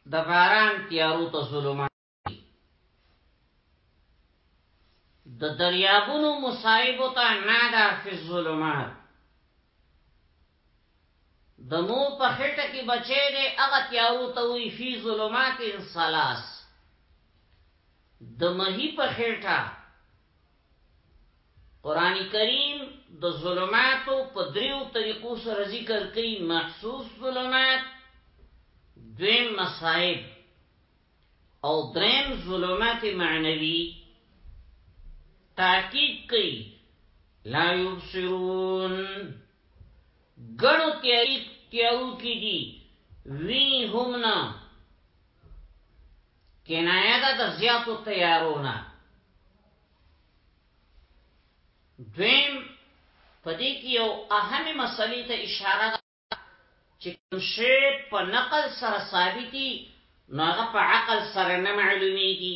د باران تیارو ته ظلمات د دریابونو مصائب ته نادا فی الظلمات د مو په خټه کې بچې دې هغه تیارو ته وی فی ظلمات ثلاث د مهی په خټه قران کریم د ظلماتو په دریو طریقو سره ذکر کوي محسوس ظلمات دویم مصائب او دریم ظلمات معنوی تاکید کوي لا یبصرون ګړو تیاری تیارو کی دی وینی هم نه کنایه ده د زیاتو تیارونه دویم پدې کې یو اهمه مسلې ته اشاره چې کوم شی په نقل سره ثابتي نو هغه په عقل سره نه معلومیږي